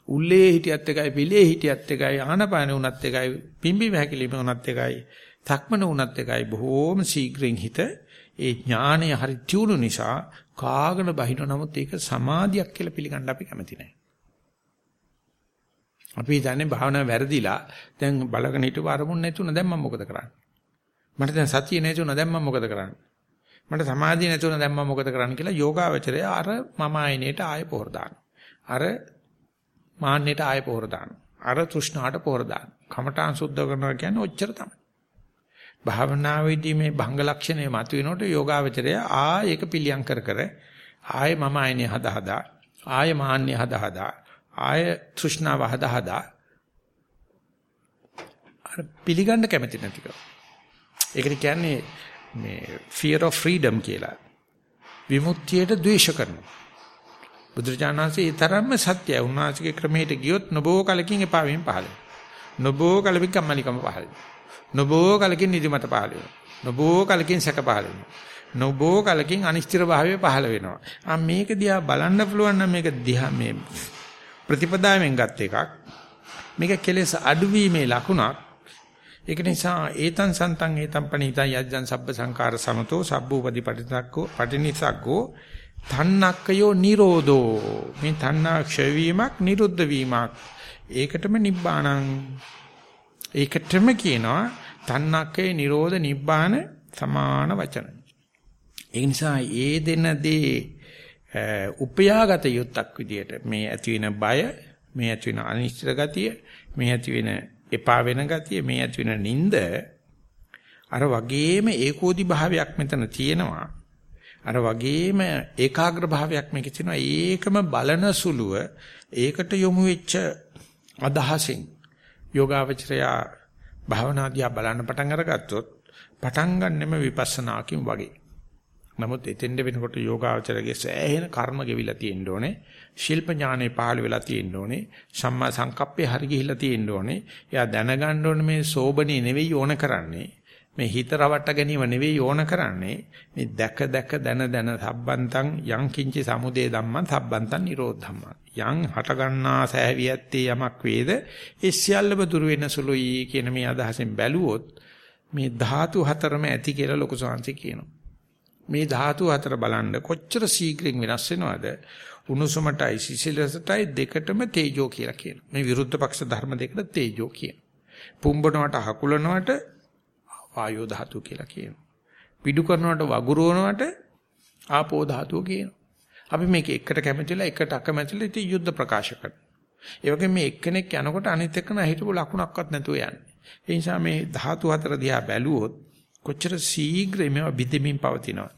S1: උල්ලේ හිටියත් එකයි පිළේ හිටියත් එකයි ආනපාන උනත් එකයි පිම්බි වැකිලිම උනත් එකයි තක්මන උනත් එකයි බොහෝම ශීඝ්‍රයෙන් හිත ඒ ඥානය හරි තියුණු නිසා කාගෙන බහින නමුත් ඒක සමාධියක් කියලා පිළිගන්න අපි කැමති නැහැ. අපි හිතන්නේ භාවනාව වැරදිලා දැන් බලගෙන හිටව අරමුණ නැතුණ දැන් මම මොකද කරන්නේ? මට දැන් සතිය නැතුණ දැන් මම මොකද කරන්නේ? මට සමාධිය නැතුණ දැන් මම මොකද කරන්නේ කියලා යෝගාවචරය අර මම ආයනේට ආය පොහොර අර මාන්නයට ආය පොහොර අර තෘෂ්ණාට පොහොර දානවා. කමඨාන් සුද්ධ කරනවා කියන්නේ ඔච්චර තමයි. භාවනාවේදී මේ භංග ලක්ෂණය මතුවෙනකොට යෝගාවචරය ආ ඒක පිළියම් කර කර ආය මම ආයනේ හදා හදා ආය මාන්නේ හදා හදා ආය තෘෂ්ණාව හදා හදා අර පිළිගන්න කැමති නැතිකම. ඒකට කියන්නේ මේ fear of freedom කියලා. විමුක්තියට ද්වේෂ කරනවා. බුදුරජාණන්සේ ඒ තරම්ම සත්‍යයි. උන්වහන්සේගේ ක්‍රමයට ගියොත් නොබෝ කලකින් එපා වීම පහළ වෙනවා. නොබෝ කලකින් කම්මැලිකම පහළ වෙනවා. නොබෝ කලකින් නිදිමත පහළ වෙනවා. නොබෝ කලකින් සැක පහළ වෙනවා. නොබෝ කලකින් අනිශ්චිත භාවය පහළ වෙනවා. ආ මේක දිහා බලන්න පුළුවන් නම් මේක දිහා මේ ප්‍රතිපදාවෙන් ගත් එකක්. මේක කෙලෙස් අඩුවීමේ ලකුණක්. ඒක නිසා ඒතං සන්තං ඒතං පණිතං යජ්ජං සබ්බ සංකාර සමතෝ සබ්බූපදි පටිසක්කෝ පටිනිසක්කෝ තන්නක්කයෝ නිරෝධෝ මේ තණ්හා ක්ෂය වීමක් නිරුද්ධ වීමක් ඒකටම නිබ්බාණං ඒකටම කියනවා තණ්හක්කේ නිරෝධ නිබ්බාන සමාන වචන. ඒ නිසා ඒ දෙන දේ උපයාගත යුත්තක් විදියට මේ ඇති වෙන බය මේ ඇති වෙන අනිශ්චිත ගතිය මේ ඇති වෙන එපා වෙන ගතිය මේ ඇති වෙන නිନ୍ଦ අර වගේම ඒකෝදි භාවයක් මෙතන තියෙනවා. අර වගේම ඒකාග්‍ර භාවයක් මේකේ තියෙනවා. ඒකම බලන සුළුව ඒකට යොමු වෙච්ච අදහසින් යෝගාවචරයා භාවනාදියා බලන්න පටන් අරගත්තොත් පටන් ගන්නෙම විපස්සනාකින් වගේ නමුත් එතෙන්ද වෙනකොට යෝගාචරයේ සෑහෙන කර්ම ගෙවිලා තියෙන්න ඕනේ. ශිල්ප ඥානෙ පහළ වෙලා තියෙන්න ඕනේ. සම්මා සංකප්පේ හරි ගිහිලා තියෙන්න ඕනේ. එයා දැනගන්න ඕනේ මේ සෝබනේ නෙවෙයි ඕන කරන්නේ. මේ හිත රවට්ට ගැනීම නෙවෙයි ඕන කරන්නේ. මේ දැක දැක දන දන සබ්බන්තං යං කිංචි සමුදේ ධම්මං සබ්බන්තං නිරෝධ ධම්මං. යං හට ගන්නා සෑවියත්තේ යමක් වේද ඒ සියල්ලම දුර වෙන සුළුයි කියන මේ අදහසෙන් බැලුවොත් මේ ධාතු හතරම ඇති කියලා ලොකු සංසි කියනවා. මේ ධාතු හතර බලන්න කොච්චර ශීඝ්‍රයෙන් වෙනස් වෙනවද? උණුසුමටයි සිසිලසටයි දෙකටම තේජෝ කියලා කියනවා. මේ විරුද්ධ පක්ෂ ධර්ම දෙකට තේජෝ කියනවා. පුම්බනවට හකුලනවට වායෝ ධාතු කියලා කියනවා. පිඩු කරනවට වගුරුවනවට ආපෝ ධාතුව කියනවා. අපි මේක එකට කැමතිලා එකට අකමැතිලා ඉතින් යුද්ධ ප්‍රකාශ කරනවා. ඒ වගේ මේ එක්කෙනෙක් යනකොට අනිත් එක්කන හිටපු ලකුණක්වත් නැතුව යන්නේ. ඒ නිසා මේ ධාතු හතර දිහා බැලුවොත් කොච්චර ශීඝ්‍රයෙන් මේවා බිඳෙමින් පවතිනවා.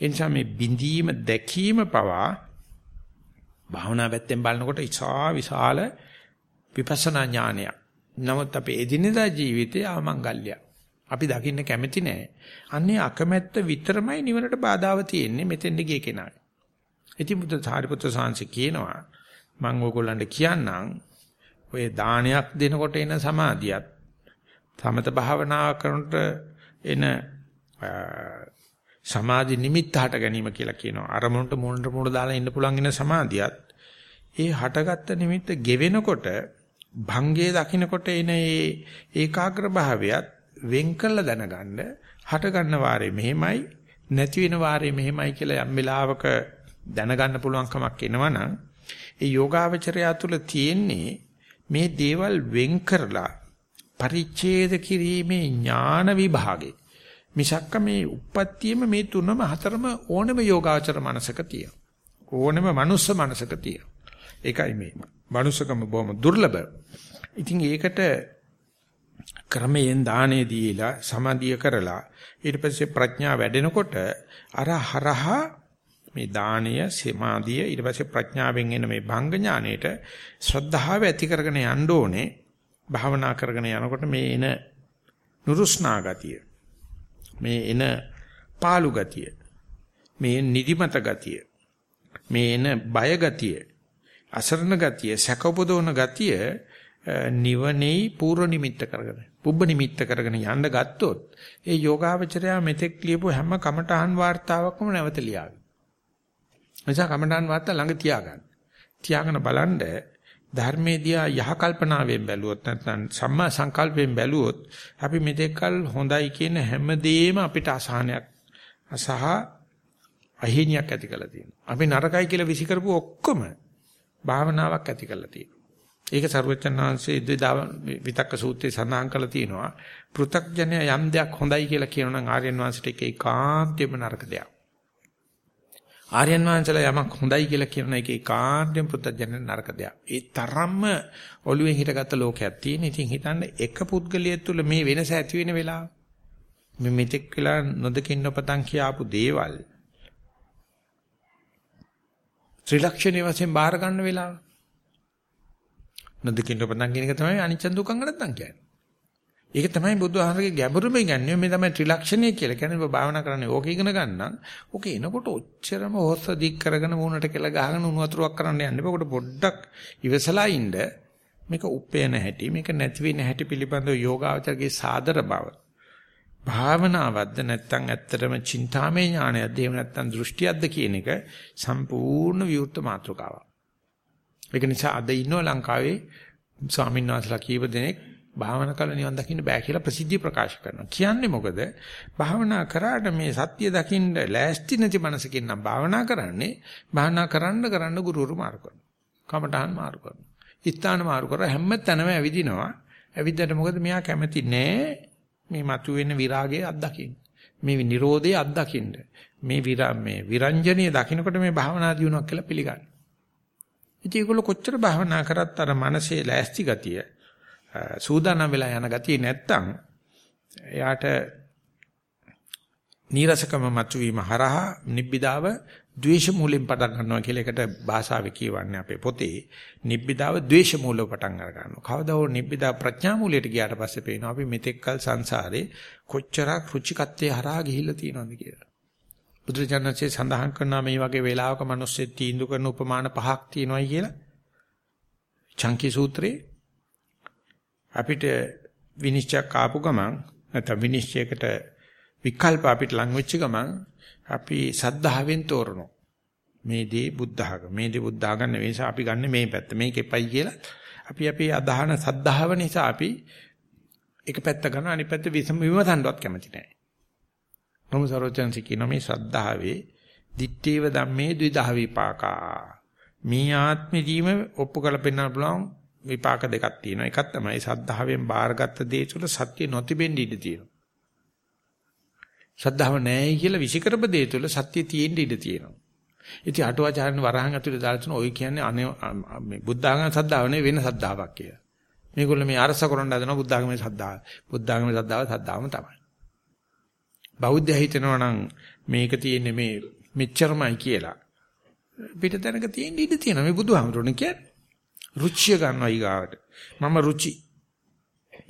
S1: ඒ නිසා මේ බිඳීම දැකීම පවා භාවනා පැත්තෙන් බලනකොට ඉසා විශාල විපස්සනා ඥානයක්. නමුත් අපේ එදිනෙදා ජීවිතයේ ආමංගල්‍ය. අපි දකින්න කැමති නෑ. අන්නේ අකමැත්ත විතරමයි නිවනට බාධාව තියෙන්නේ මෙතෙන්ද ගිය කෙනාට. ඉතින් බුදු සාරිපුත්‍ර සාංශ කියනවා මම ඕගොල්ලන්ට කියන්නම් ඔය දානයක් දෙනකොට එන සමාධියත් සමත භාවනා කරනකොට එන සමාධි නිමිත්ත හට ගැනීම කියලා කියනවා. අරමුණට මුණට මුණ දාලා ඉන්න පුළුවන් ඉන සමාධියත් ඒ හටගත්ත නිමිත්ත ගෙවෙනකොට භංගයේ දකින්නකොට එන ඒ ඒකාග්‍ර භාවයත් වෙන් කළ දැනගන්න හට ගන්න වාරේ මෙහෙමයි නැති වෙන වාරේ මෙහෙමයි කියලා යම් වෙලාවක දැනගන්න පුළුවන්කමක් එනවනම් ඒ යෝගාවචරය තුළ තියෙන්නේ මේ දේවල් වෙන් කරලා පරිච්ඡේද කිරීමේ ඥාන විභාගේ මිසක්ක මේ උප්පත්තියම මේ තුනම හතරම ඕනෙම යෝගාචර මනසක තියෙනවා. ඕනෙම මනුස්ස මනසක තියෙනවා. ඒකයි මේ මනුස්සකම බොහොම දුර්ලභ. ඉතින් ඒකට ක්‍රමයෙන් දානේ දීලා සමාධිය කරලා ඊට පස්සේ ප්‍රඥා වැඩෙනකොට අර හරහා මේ දානය සමාධිය ඊට පස්සේ ප්‍රඥාවෙන් එන මේ භංග ඥානෙට ශ්‍රද්ධාව ඇති කරගෙන යන්න ඕනේ. භාවනා කරගෙන යනකොට මේ එන නුරුස්නා ගතිය මේ එන පාළු ගතිය මේ නිදිමත ගතිය මේ එන බය ගතිය අසරණ ගතිය සැකපොදවන ගතිය නිවනේ පූර්ව නිමිත්ත කරගෙන පුබ්බ නිමිත්ත කරගෙන යන්න ගත්තොත් ඒ යෝගාවචරයා මෙතෙක් ලියපු හැම කමඨාන් වාර්තාවක්ම නැවත ලියාවි. නිසා කමඨාන් වාර්තා ළඟ තියාගන්න. තියාගෙන බලන්න ධර්මේදී යහ කල්පනාවෙන් බැලුවොත් නැත්නම් සම්මා සංකල්පයෙන් බැලුවොත් අපි මෙතෙක්කල් හොඳයි කියන හැමදේම අපිට අසහනයක් අසහ අහිණියක් ඇති කරලා තියෙනවා. අපි නරකයි කියලා විසිකරපු ඔක්කොම භාවනාවක් ඇති කරලා තියෙනවා. ඒක සර්වචන්නාංශයේ ඉද්දා විතක්ක සූත්‍රයේ සඳහන් කරලා තියෙනවා. පෘ탁ජනය යම් දෙයක් හොඳයි කියලා කියනනම් ආර්යයන් වහන්සේට ඒක ඒකාන්තයෙන්ම නරක දෙයක්. ආර්යයන් වහන්සේලා යමක් හොඳයි කියලා කියන එක ඒකාන්තයෙන් පෘථජන නරක දෙයක්. ඒ තරම්ම ඔළුවෙන් හිටගත්ත ලෝකයක් තියෙන. ඉතින් හිතන්න එක පුද්ගලයෙක් තුළ මේ වෙනස ඇති වෙන වෙලාව. මේ මෙතෙක් වෙලා නොදකින් නොපතන් කියාපු දේවල් ත්‍රිලක්ෂණයේ වශයෙන් බාර ගන්න වෙලාව. නොදකින් නොපතන් කියන එක තමයි අනිච්ච දුක්ඛ නැත්තම් කියන්නේ. ඒක තමයි බුදුහාමරගේ ගැඹුරුම ඉගන්නේ මේ තමයි ත්‍රිලක්ෂණය කියලා කියන්නේ. ඔබ භාවනා කරන්නේ ඕක ඉගෙන ගන්නම්. ඕක එනකොට ඔච්චරම හොස්ස දික් කරගෙන මූණට කියලා ගහගෙන උණු වතුරක් කරන්න යන්න එපා. පොඩ්ඩක් ඉවසලා ඉන්න. මේක උපේන හැටි මේක නැති වෙන හැටි පිළිබඳව යෝගාවචරගේ සාදර බව. භාවනාවක්ද නැත්නම් ඇත්තටම චින්තාමය ඥානයක්ද එහෙම නැත්නම් දෘෂ්ටියක්ද කියන එක සම්පූර්ණ විවෘත මාතෘකාවක්. ඒක නිසා අද ඉන්නව ලංකාවේ ස්වාමීන් වහන්සේලා කීප දෙනෙක් භාවනා කරලා නිවන් දකින්න බෑ කියලා ප්‍රසිද්ධිය ප්‍රකාශ කරනවා. කියන්නේ මොකද? භාවනා කරාට මේ සත්‍ය දකින්න ලෑස්ති නැති මනසකින් නම් භාවනා කරන්නේ භාවනා කරන්න කරන්න ගුරුවරු මාරු කරනවා. කමඨහන් මාරු කරනවා. ස්ථාන මාරු කර හැම තැනම ඇවිදිනවා. ඇවිද්දට මොකද මෙයා කැමති නෑ මේ මතුවෙන විරාගය අත්දකින්න. මේ නිරෝධය අත්දකින්න. මේ විරා මේ විරංජනීය දකින්නකොට මේ භාවනා දියුණුවක් කියලා පිළිගන්න. ඉතින් ඒගොල්ලෝ කොච්චර භාවනා කරත් අර මනසේ ලෑස්ති ගතිය සූදානම් වෙලා යන ගතිය නැත්තම් එයාට නීරසකම මතුවීම හරහා නිබ්බිදාව ද්වේෂ මූලෙන් පටන් ගන්නවා කියලා එකට භාෂාවේ කියවන්නේ අපේ පොතේ නිබ්බිදාව ද්වේෂ මූලව පටන් අර ගන්නවා. කවදා හෝ නිබ්බිදා ප්‍රඥා මූලයට ගියාට පස්සේ පේනවා අපි මෙතෙක්කල් සංසාරේ කොච්චරක් රුචිකත්වයේ හරහා ගිහිල්ලා තියෙනවද කියලා. බුදුරජාණන්සේ සඳහන් කරනවා මේ වගේ වෙලාවක මිනිස්සෙක් තීන්දුව කරන උපමාන පහක් තියෙනවායි කියලා. චංකි සූත්‍රයේ අපිට විනිශ්චයක් ආපු ගමන් නැත්නම් විනිශ්චයකට විකල්ප අපිට ලං වෙච්ච ගමන් අපි සද්ධාවෙන් තෝරනවා. මේ දේ බුද්ධඝම මේ දේ බුද්ධඝම නෙවෙයි අපි ගන්න මේ පැත්ත මේකෙපයි කියලා අපි අපි අදහන සද්ධාව නිසා අපි එක පැත්ත ගන්න අනිත් පැත්ත විසම විමසන්නවත් කැමති නැහැ. නමුත් සරෝජන්සි කියන මේ ශ්‍රද්ධාවේ දිත්තේව ධම්මේ ද්විදහ විපාකා. මේ ආත්මෙදීම ඔප්පු කරලා පෙන්වන්න පුළුවන් විපාක දෙකක් තියෙනවා. එකක් තමයි සද්ධාවෙන් බාරගත්ත දේ තුළ සත්‍ය නොතිබෙන්න ඉඩ තියෙනවා. ශ්‍රද්ධාව නැහැ කියලා විසිකරප දේ තුළ සත්‍ය තියෙන්න ඉඩ තියෙනවා. ඉතින් අටුවාචාර්යන් වරහන් ඇතුලේ දාලා තුන ඔය කියන්නේ අනේ මේ බුද්ධාගම සද්ධාව නෙවෙයි වෙන සද්ධාාවක් කියලා. මේගොල්ලෝ මේ අරස කරන්න හදනවා බුද්ධාගමේ සද්ධාව. බුද්ධාගමේ සද්ධාව සද්ධාවම තමයි. බෞද්ධය හිතනවා නම් මේක තියෙන්නේ මේ මෙච්චරමයි කියලා. පිට තැනක තියෙන්න ඉඩ තියෙනවා මේ බුදුහාමුදුරනේ කියන්නේ. රුචිය ගන්නවා ඊගාවට. මම රුචි.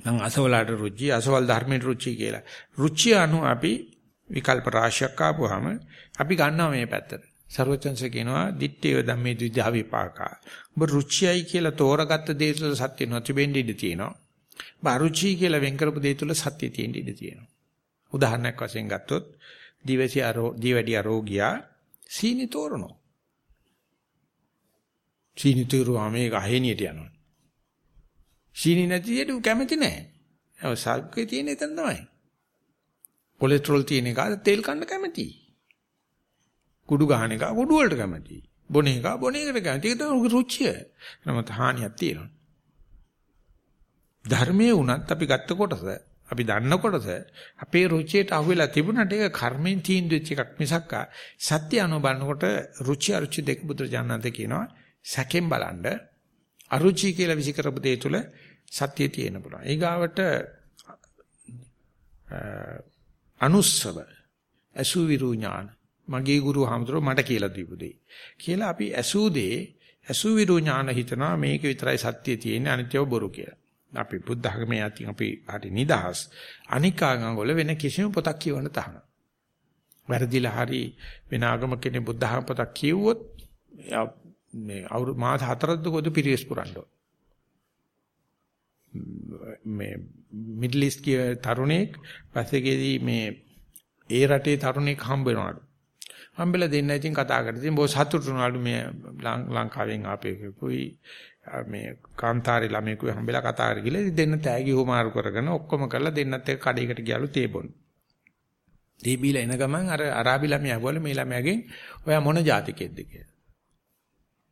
S1: නම් අසවලට රුචි, අසවල් ධර්මයට රුචි කියලා. රුචිය අනු අපි විකල්ප රාශියක් ආපුවාම අපි ගන්නවා මේ පැත්තට. ਸਰවචන්ස කියනවා දිත්තේව ධම්මේ ද්විජා විපාකා. ඔබ රුචියයි කියලා තෝරගත්ත දේ තුළ සත්‍ය නොතිබෙන්න ඉඩ තියෙනවා. බාරුචි කියලා වෙන් කරපු දේ තුළ සත්‍ය තියෙන්න ඉඩ තියෙනවා. උදාහරණයක් වශයෙන් ගත්තොත් දිවැසි අරෝ දිවැඩි අරෝගියා සීනි තෝරනවා. සීනි තෝරුවා මේක අහේනියට යනවා. සීනි නැති දෙයට කැමති නැහැ. ඔය සල්කේ තියෙන එතන තමයි. කොලෙස්ටරෝල් තියෙන එක තෙල් කන්න කැමති. කුඩු ගහන එක කුඩු වලට කැමති. බොන එක බොන එකට කැමති. ඒක තමයි රුචිය. නමුත් හානියක් තියෙනවා. ධර්මයේ උනත් අපි ගත්ත කොටස අපි දන්න කොටස අපේ රුචියට අහුවෙලා තිබුණාට ඒක කර්මෙන් තීන්දුව වෙච්ච එකක් මිසක් සත්‍ය අනුව බලනකොට රුචි අරුචි දෙක බුදුරජාණන්ත කියනවා සැකෙන් බලන්න අරුචි කියලා විසි කරපු දේ තුල සත්‍ය තියෙන පුළුවන්. ඊගාවට අනුස්සව අසුවිරු ඥාන මගේ ගුරු හාමුදුරුවෝ මට කියලා දීපු දෙයි. කියලා අපි ඇසූ දේ අසුවිරු ඥාන හිතනවා මේක විතරයි සත්‍ය තියෙන්නේ අනිත්‍යව බොරු කියලා. අපි බුද්ධ ධර්මයේ අතින් අපි හරි නිදහස්. අනිකාගම් වල වෙන කිසිම පොතක් කියවන්න තහන. වැරදිලා හරි වෙන ආගමක කෙනෙක් බුද්ධ ධර්ම පොතක් කියවුවොත් මේ අවුරු මාස හතරක්ද කොද පිරිස් පුරන්න මේ මිඩල් ඊස්ට් කිය තරුණෙක් පස්සේකේදී මේ ඒ රටේ තරුණෙක් හම්බ වෙනවාලු හම්බෙලා දෙන්න ඉතින් කතා කරලා ඉතින් බොහොම සතුටුුණාලු මේ ලංකාවෙන් ආපේ කුයි මේ කාන්තාරේ ළමයෙකු හම්බෙලා කතා කරගෙන ගිහලා දෙන්න තෑගි හොමාරු කරගෙන ඔක්කොම කරලා දෙන්නත් එක්ක කඩේකට ගියලු තේ බොන්න. තේ බීලා එන ගමන් අර අරාබි ළමයා ගෝල මේ ළමයාගෙන් ඔයා මොන ජාතිකෙද්ද කියලා.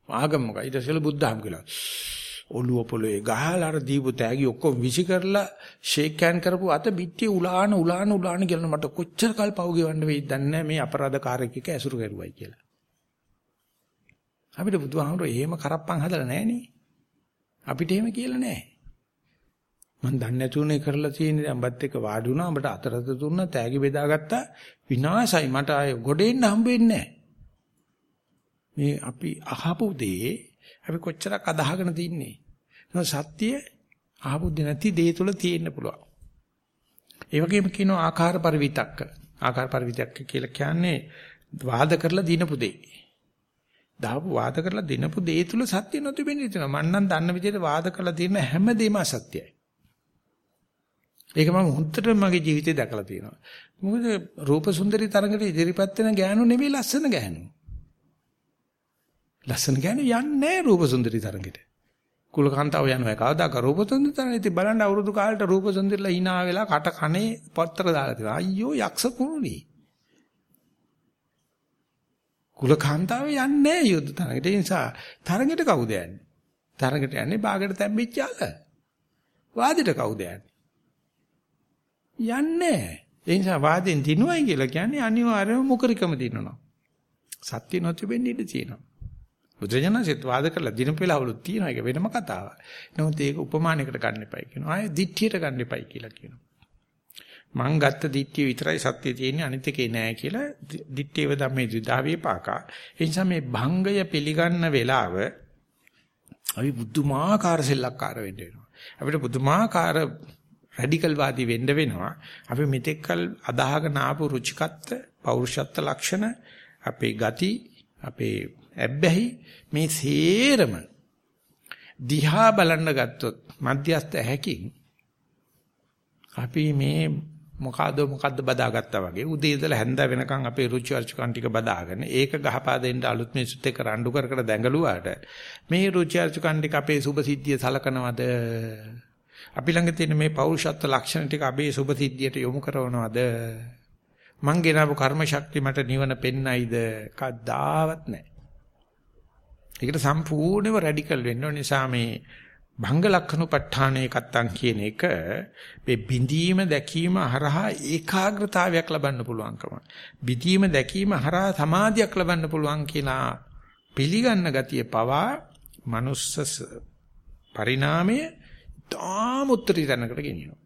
S1: ආගම මොකයි ඊට පස්සේ බුද්ධහම් කියලා. ඔළුව පොළවේ ගහලා අර දීපු තෑගි ඔක්කොම විසි කරලා ෂේක් හෑන්ඩ් කරපු අත පිටියේ උලාන උලාන උලාන කියලා මට කොච්චර කල් පව් ගෙවන්න වෙයිද දන්නේ මේ අපරාධකාරයෙක් එක්ක ඇසුරු කරුවයි කියලා. අපිට බුදුහාමුදුරේ එහෙම කරප්පන් හදලා නැහනේ. අපිට එහෙම කියලා නැහැ. මං දන්නේ නැතුනේ කරලා තියෙන්නේ දැන් බත් එක වාඩි වුණා අපිට අතරත දුන්න තෑගි බෙදාගත්තා විනාසයි මට ආයේ ගොඩෙන්න හම්බ වෙන්නේ මේ අපි අහපු දේ අපි කොච්චරක් අදහගෙන තින්නේ. සත්‍ය අහපු දේ නැති දේ තුල තියෙන්න පුළුවන්. ඒ වගේම කියනවා ආකාර පරිවිතක්ක. ආකාර පරිවිතක්ක කියලා කියන්නේ වාද කරලා දිනපු දේ. දාපු වාද කරලා දිනපු දේ තුල සත්‍ය නොතිබෙන්නේ තියෙනවා. මම නම් දන්න විදිහට වාද කරලා තියෙන හැම දෙයක්ම අසත්‍යයි. ඒක මම හොඳට මගේ ජීවිතේ දැකලා තියෙනවා. මොකද රූප සුන්දරි තරඟට ඉදිරිපත් වෙන ගෑනු නෙවෙයි ලස්සන ගෑනු. ලස්සන ගෑනු යන්නේ නැහැ රූප සුන්දරි තරඟෙට. කුලකාන්තාව යනවා කවදාක රූප සුන්දරි තරඟෙට ඉතින් බලන්න අවුරුදු කාලෙට රූප සුන්දරිලා hina වෙලා කට කනේ පත්තර දාලා තියෙනවා. අයියෝ යක්ෂ කුරුණි. කුලකාන්තාව යන්නේ නැහැ යුද්ධ තරඟෙට. ඒ නිසා තරඟෙට කවුද යන්නේ? තරඟෙට යන්නේ බාගට තැම්බිච්ච අල. වාදෙට කවුද යන්නේ? යන්නේ ඒ නිසා වාදෙන් දිනුවයි කියලා කියන්නේ අනිවාර්යයෙන්ම මුකරිකම දිනනවා. සත්‍ය නොතිබෙන්න ඉඩ තියෙනවා. බුදුරජාණන්සෙත් වාද කරලා දිනපෙළවලු තියෙනවා ඒක වෙනම කතාවක්. නමුත් ඒක උපමානයකට ගන්න එපයි කියනවා. ආයේ දිට්ඨියට ගන්න එපයි කියලා කියනවා. මං ගත්ත දිට්ඨිය විතරයි සත්‍ය තියෙන්නේ අනිත් එකේ නෑ කියලා දිට්ඨියව ධම්මේ ද්විධාවේ පාකා. ඒ නිසා මේ භංගය පිළිගන්න වෙලාව අපි බුදුමාකාර සෙල්ලක්කාර වෙන්න වෙනවා. අපිට බුදුමාකාර රැඩිකල් වාදී වෙන්න වෙනවා. අපි මෙතෙක්කල් අදාහගෙන ආපු රුචිකත්ව, පෞරුෂත්ව ලක්ෂණ, අපේ ගති, අපේ ඇබ්බැහි මේ සේරම දිහා බලන්න ගත්තොත් මධ්‍යස්ත හැකින් අපි මේ මොකಾದ මොකද්ද බදාගත්තා වගේ. උදේ ඉඳලා හැන්ද වෙනකන් අපේ රුචි අරුචිකන් ටික බදාගෙන ඒක ගහපා දෙන්න අලුත් මිනිස්සුත් එක්ක රණ්ඩු කර කර දැඟලුවාට මේ රුචි අරුචිකන් ටික අපේ සුභ සිද්ධිය සලකනවද? අපි ළඟ තියෙන මේ පෞරුෂත්ව ලක්ෂණ ටික අපේ සුභ සිද්ධියට යොමු කරනවද? මං ගෙනාවු කර්ම ශක්තිය මට නිවන පෙන්නයිද? කද්දාවත් නැහැ. ඒකට සම්පූර්ණව රැඩිකල් වෙන්න ඕන නිසා මේ භංග ලක්ෂණුපට්ඨානේ කත්තන් කියන එක මේ බිඳීම දැකීම හරහා ඒකාග්‍රතාවයක් ලබන්න පුළුවන්කම. බිඳීම දැකීම හරහා සමාධියක් ලබන්න පුළුවන් කියලා පිළිගන්න ගතිය පවා මනුස්ස පරිණාමයේ තාම උත්තරී තැනකට ගෙනියනවා.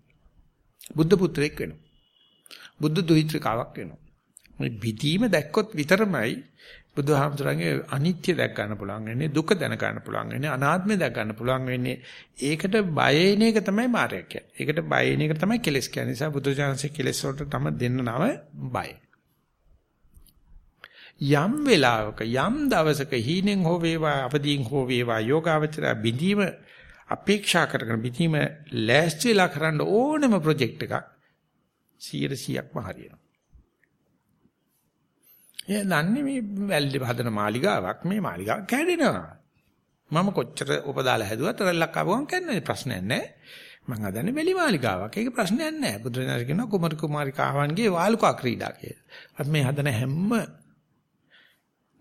S1: බුද්ධ පුත්‍රයෙක් වෙනවා. බුද්ධ දුහිත්‍රිකාවක් වෙනවා. මේ බිඳීම දැක්කොත් විතරමයි බුදුහාමුදුරන්ගේ අනිත්‍ය දැක් ගන්න පුළුවන් වෙන්නේ දුක දැන ගන්න පුළුවන් වෙන්නේ අනාත්මය දැක් ගන්න පුළුවන් වෙන්නේ ඒකට බය එන එක තමයි මායයක් කියන්නේ. ඒකට බය එන එක තමයි කෙලස් කියන්නේ. නිසා බුදුචාන්සේ කෙලස් වලට තම දෙන්න නම බය. යම් වෙලාවක යම් දවසක හීනෙන් හෝ වේවා අපදීන් හෝ වේවා යෝගාවචර බිඳීම අපේක්ෂා කරගෙන බිඳීම ලෑස්තිලා කරන්න ඕනම ප්‍රොජෙක්ට් එකක් 100%ක්ම හරියනවා. එයා දන්නේ මේ වැල්ලේ හදන මාලිගාවක් මේ මාලිගාව කැඩෙනවා. මම කොච්චර උපදාලා හැදුවත් රැල්ලක් ආවම කන්නේ ප්‍රශ්නයක් නැහැ. මම හදන්නේ වෙලි මාලිගාවක්. ඒක ප්‍රශ්නයක් නැහැ. බුදුරජාණන් කියනවා කුමාර කුමාරිකාවන්ගේ වාලුකා ක්‍රීඩා කියලා. අපි මේ හදන හැම